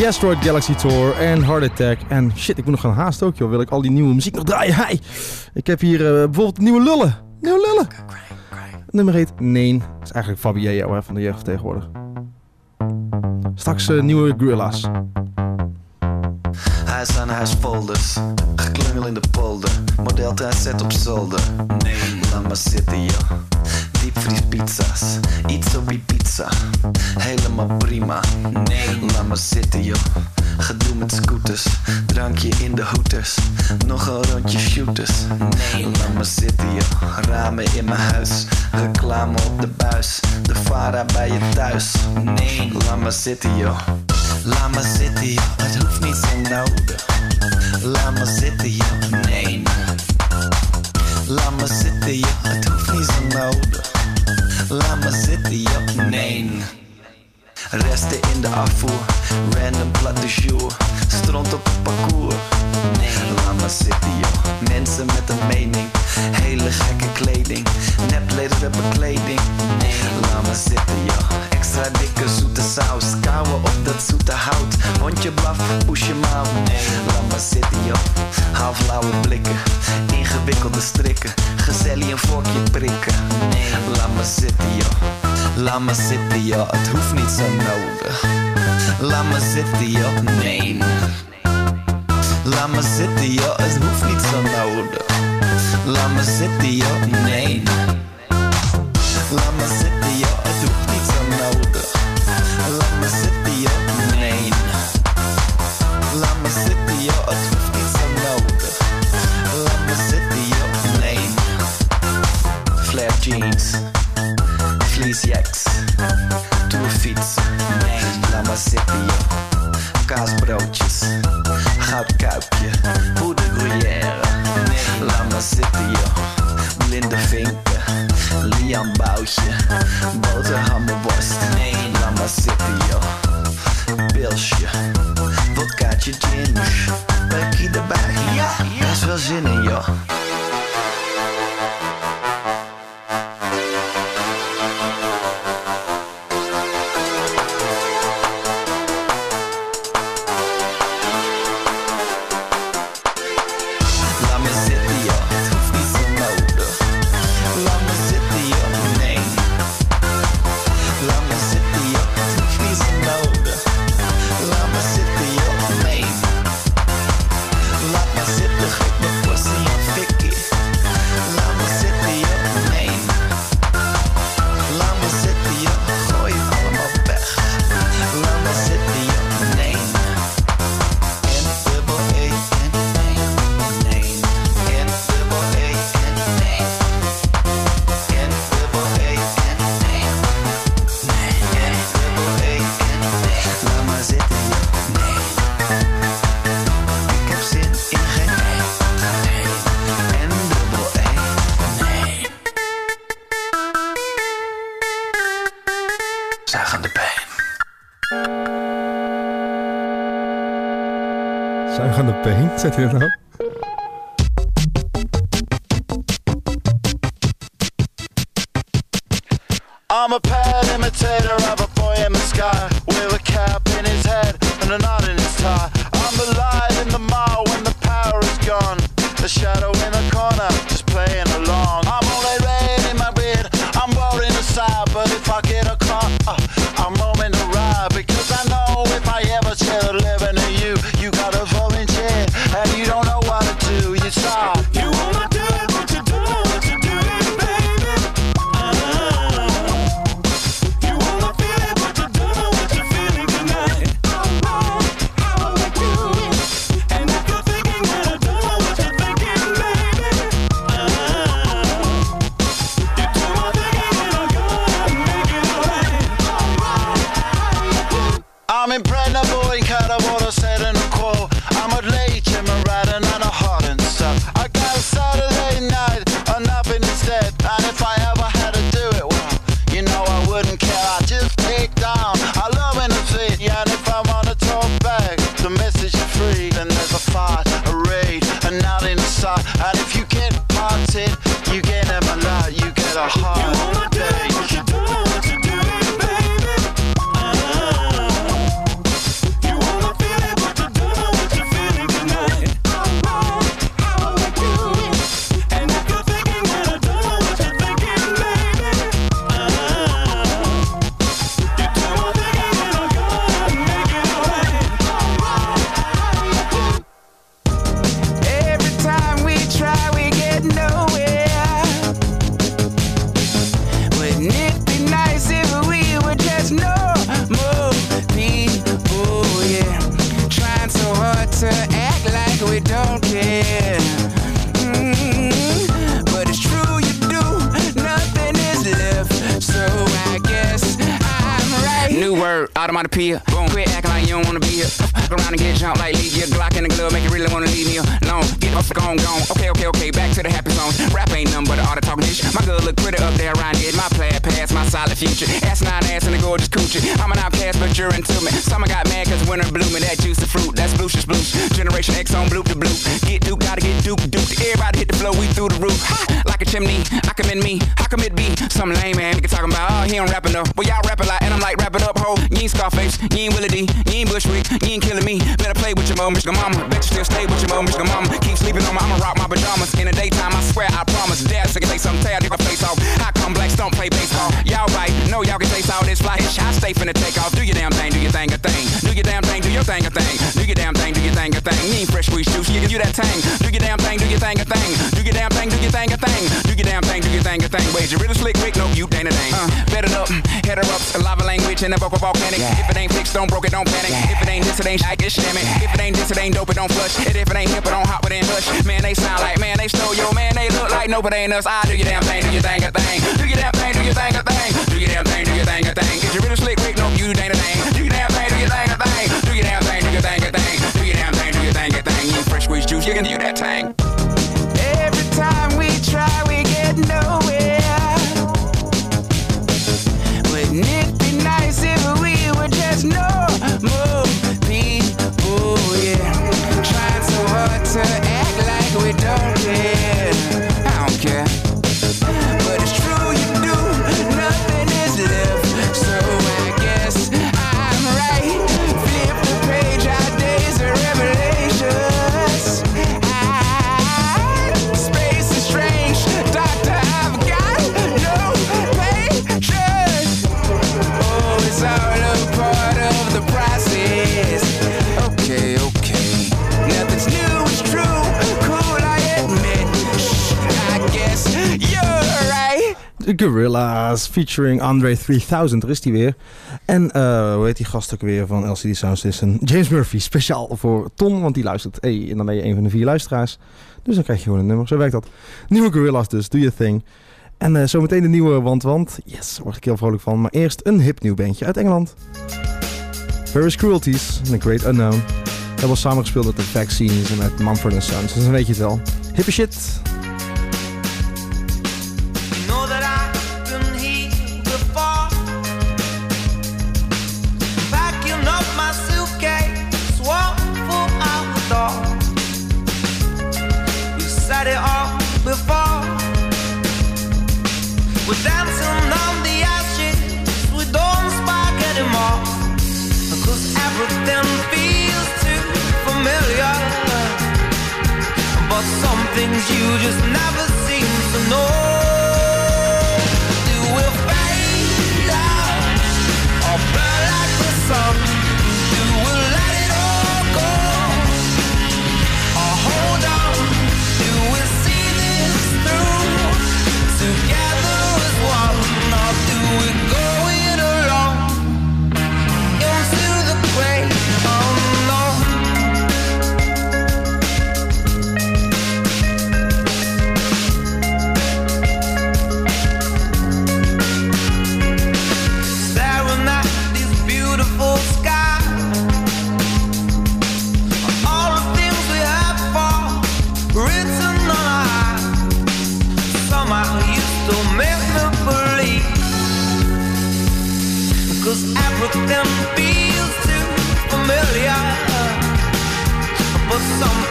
Asteroid Galaxy Tour en Heart Attack. En shit, ik moet nog gaan haast ook, joh. Wil ik al die nieuwe muziek nog draaien? Hi! Ik heb hier eh, bijvoorbeeld nieuwe lullen. Nieuwe lullen. Nummer heet Nee. Dat is eigenlijk Fabio hè, van de jeugd tegenwoordig. Straks eh, nieuwe Gorilla's. Huis aan huis folders, geklungel in de polder. Modeltuin zet op zolder. Nee, laat maar zitten joh. Diepvries pizza's, iets op die pizza. Helemaal prima. Nee, laat maar zitten joh. Gedoe met scooters, drankje in de hooters. Nog een rondje shooters. Nee, laat maar zitten joh. Ramen in mijn huis, reclame op de buis. De vara bij je thuis. Nee, laat maar zitten joh. Laat maar zitten joh, het hoeft niet zo nodig. Laat maar zitten joh, nee. Laat maar zitten joh, het hoeft niet Resten in de afvoer, random plat de jour. Stront op het parcours. Nee, laat maar zitten joh. Mensen met een mening, hele gekke kleding. Neplederen bekleding. Nee, laat maar zitten joh. Extra dikke zoete saus, kouwen op dat zoete hout. Hondje blaf, push je mouw. Nee, laat maar zitten joh. Halflauwe blikken, ingewikkelde strikken. Gezellig een vorkje prikken. Nee, laat maar zitten joh. Laat maar zitten joh, het hoeft niet zo nodig. Laat maar zitten joh, nee. Laat maar zitten joh, fleecejacks, tourfiets. Nee, laat maar zitten joh. Kaasbroodjes, goudkuipje, poeder gruyère. Nee, laat maar zitten joh. Blinde vinken, Lian boutje, boterhammenworst. Nee, laat maar zitten joh. Pilsje, vodkaatje gin, bekkie erbij. Ja, daar is wel zin in joh. Zuigende peen, zet hij dat nou? fixed, don't broke it, don't panic. If it ain't this, it ain't I get damn. If it ain't this, it ain't dope, it don't flush. And if it ain't hip, it don't hop, it ain't hush. Man, they sound like man, they stole yo, man, they look like no, but ain't us. I do your damn thing, do your thing a thing, do your damn thing, do your thing a thing, do your damn thing, do your thing a thing. Get you rid of slick, Rick, no, you ain't a thing. Do your damn thing, do your thing a thing, do your damn thing, do your thing a thing, do your damn thing, do your thing a thing. You fresh squeeze juice, you can do that thing. Featuring Andre 3000. Er is die weer. En eh, hoe heet die gast ook weer van LCD Sound System? James Murphy. Speciaal voor Ton, want die luistert. Hey, en dan ben je een van de vier luisteraars. Dus dan krijg je gewoon een nummer. Zo werkt dat. Nieuwe Gorillas dus. Do your thing. En eh, zometeen de nieuwe Want Want. Yes, daar word ik heel vrolijk van. Maar eerst een hip nieuw bandje uit Engeland. Various Cruelties, The Great Unknown. Dat was samengespeeld met de Vaccines en met Mumford Sons. Dus dan weet je het wel. Hippe shit.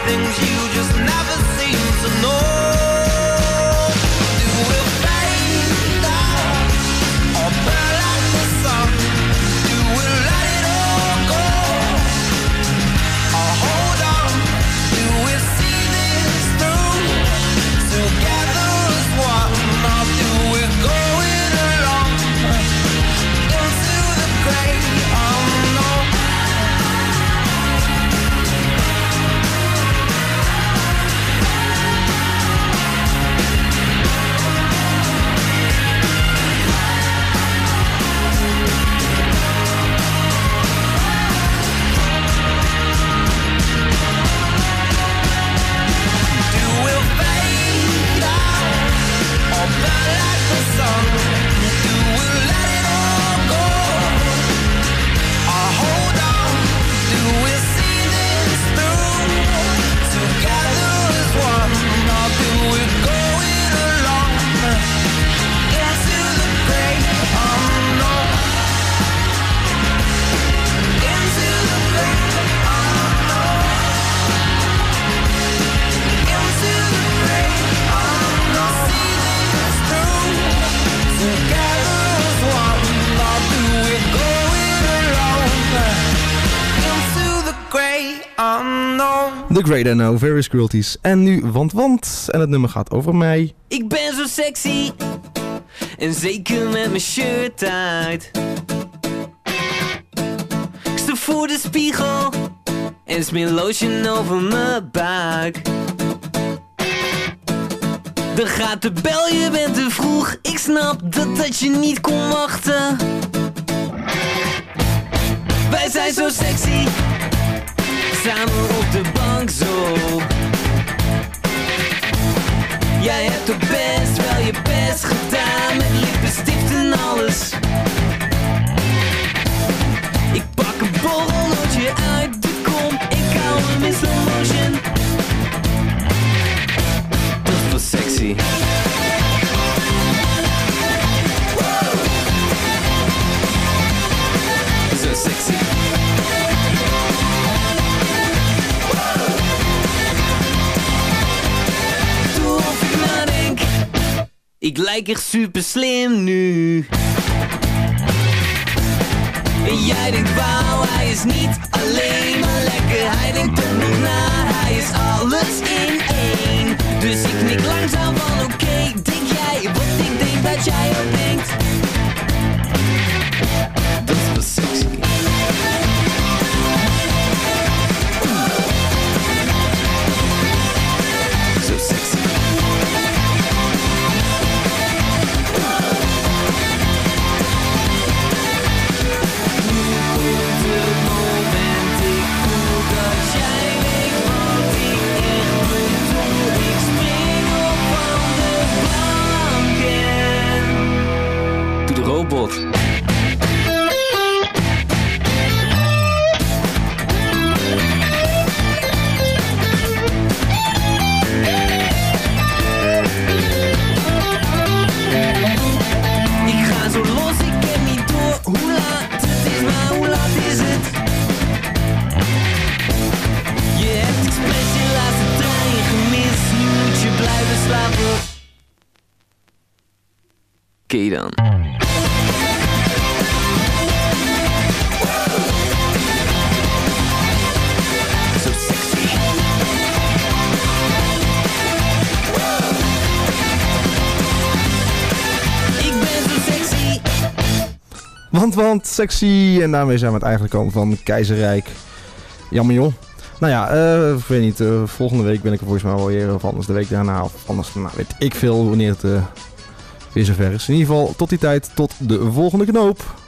things you just never seem to know. Great I Various Cruelties. En nu Want Want. En het nummer gaat over mij. Ik ben zo sexy. En zeker met mijn shirt uit. Ik sta voor de spiegel. En smeer lotion over mijn buik. Dan gaat de bel, je bent te vroeg. Ik snap dat dat je niet kon wachten. Wij zijn zo sexy. Samen op de bank zo. Jij hebt toch best wel je best gedaan met lippenstift Ik lijk echt super slim nu. En jij denkt wauw, hij is niet alleen maar lekker. Hij denkt ook nog na, hij is alles in één. Dus ik knik langzaam van oké, denk jij wat ik denk dat jij ook denkt. Oké dan. Zo sexy. Ik ben zo sexy. Want, want, sexy. En daarmee zijn we het eigenlijk komen van Keizerrijk. Jammer joh. Nou ja, eh, ik weet niet. eh, volgende week ben ik er volgens mij wel weer. Of anders de week daarna. Of anders, nou weet ik veel wanneer het eh, weer zover is. In ieder geval, tot die tijd. Tot de volgende knoop.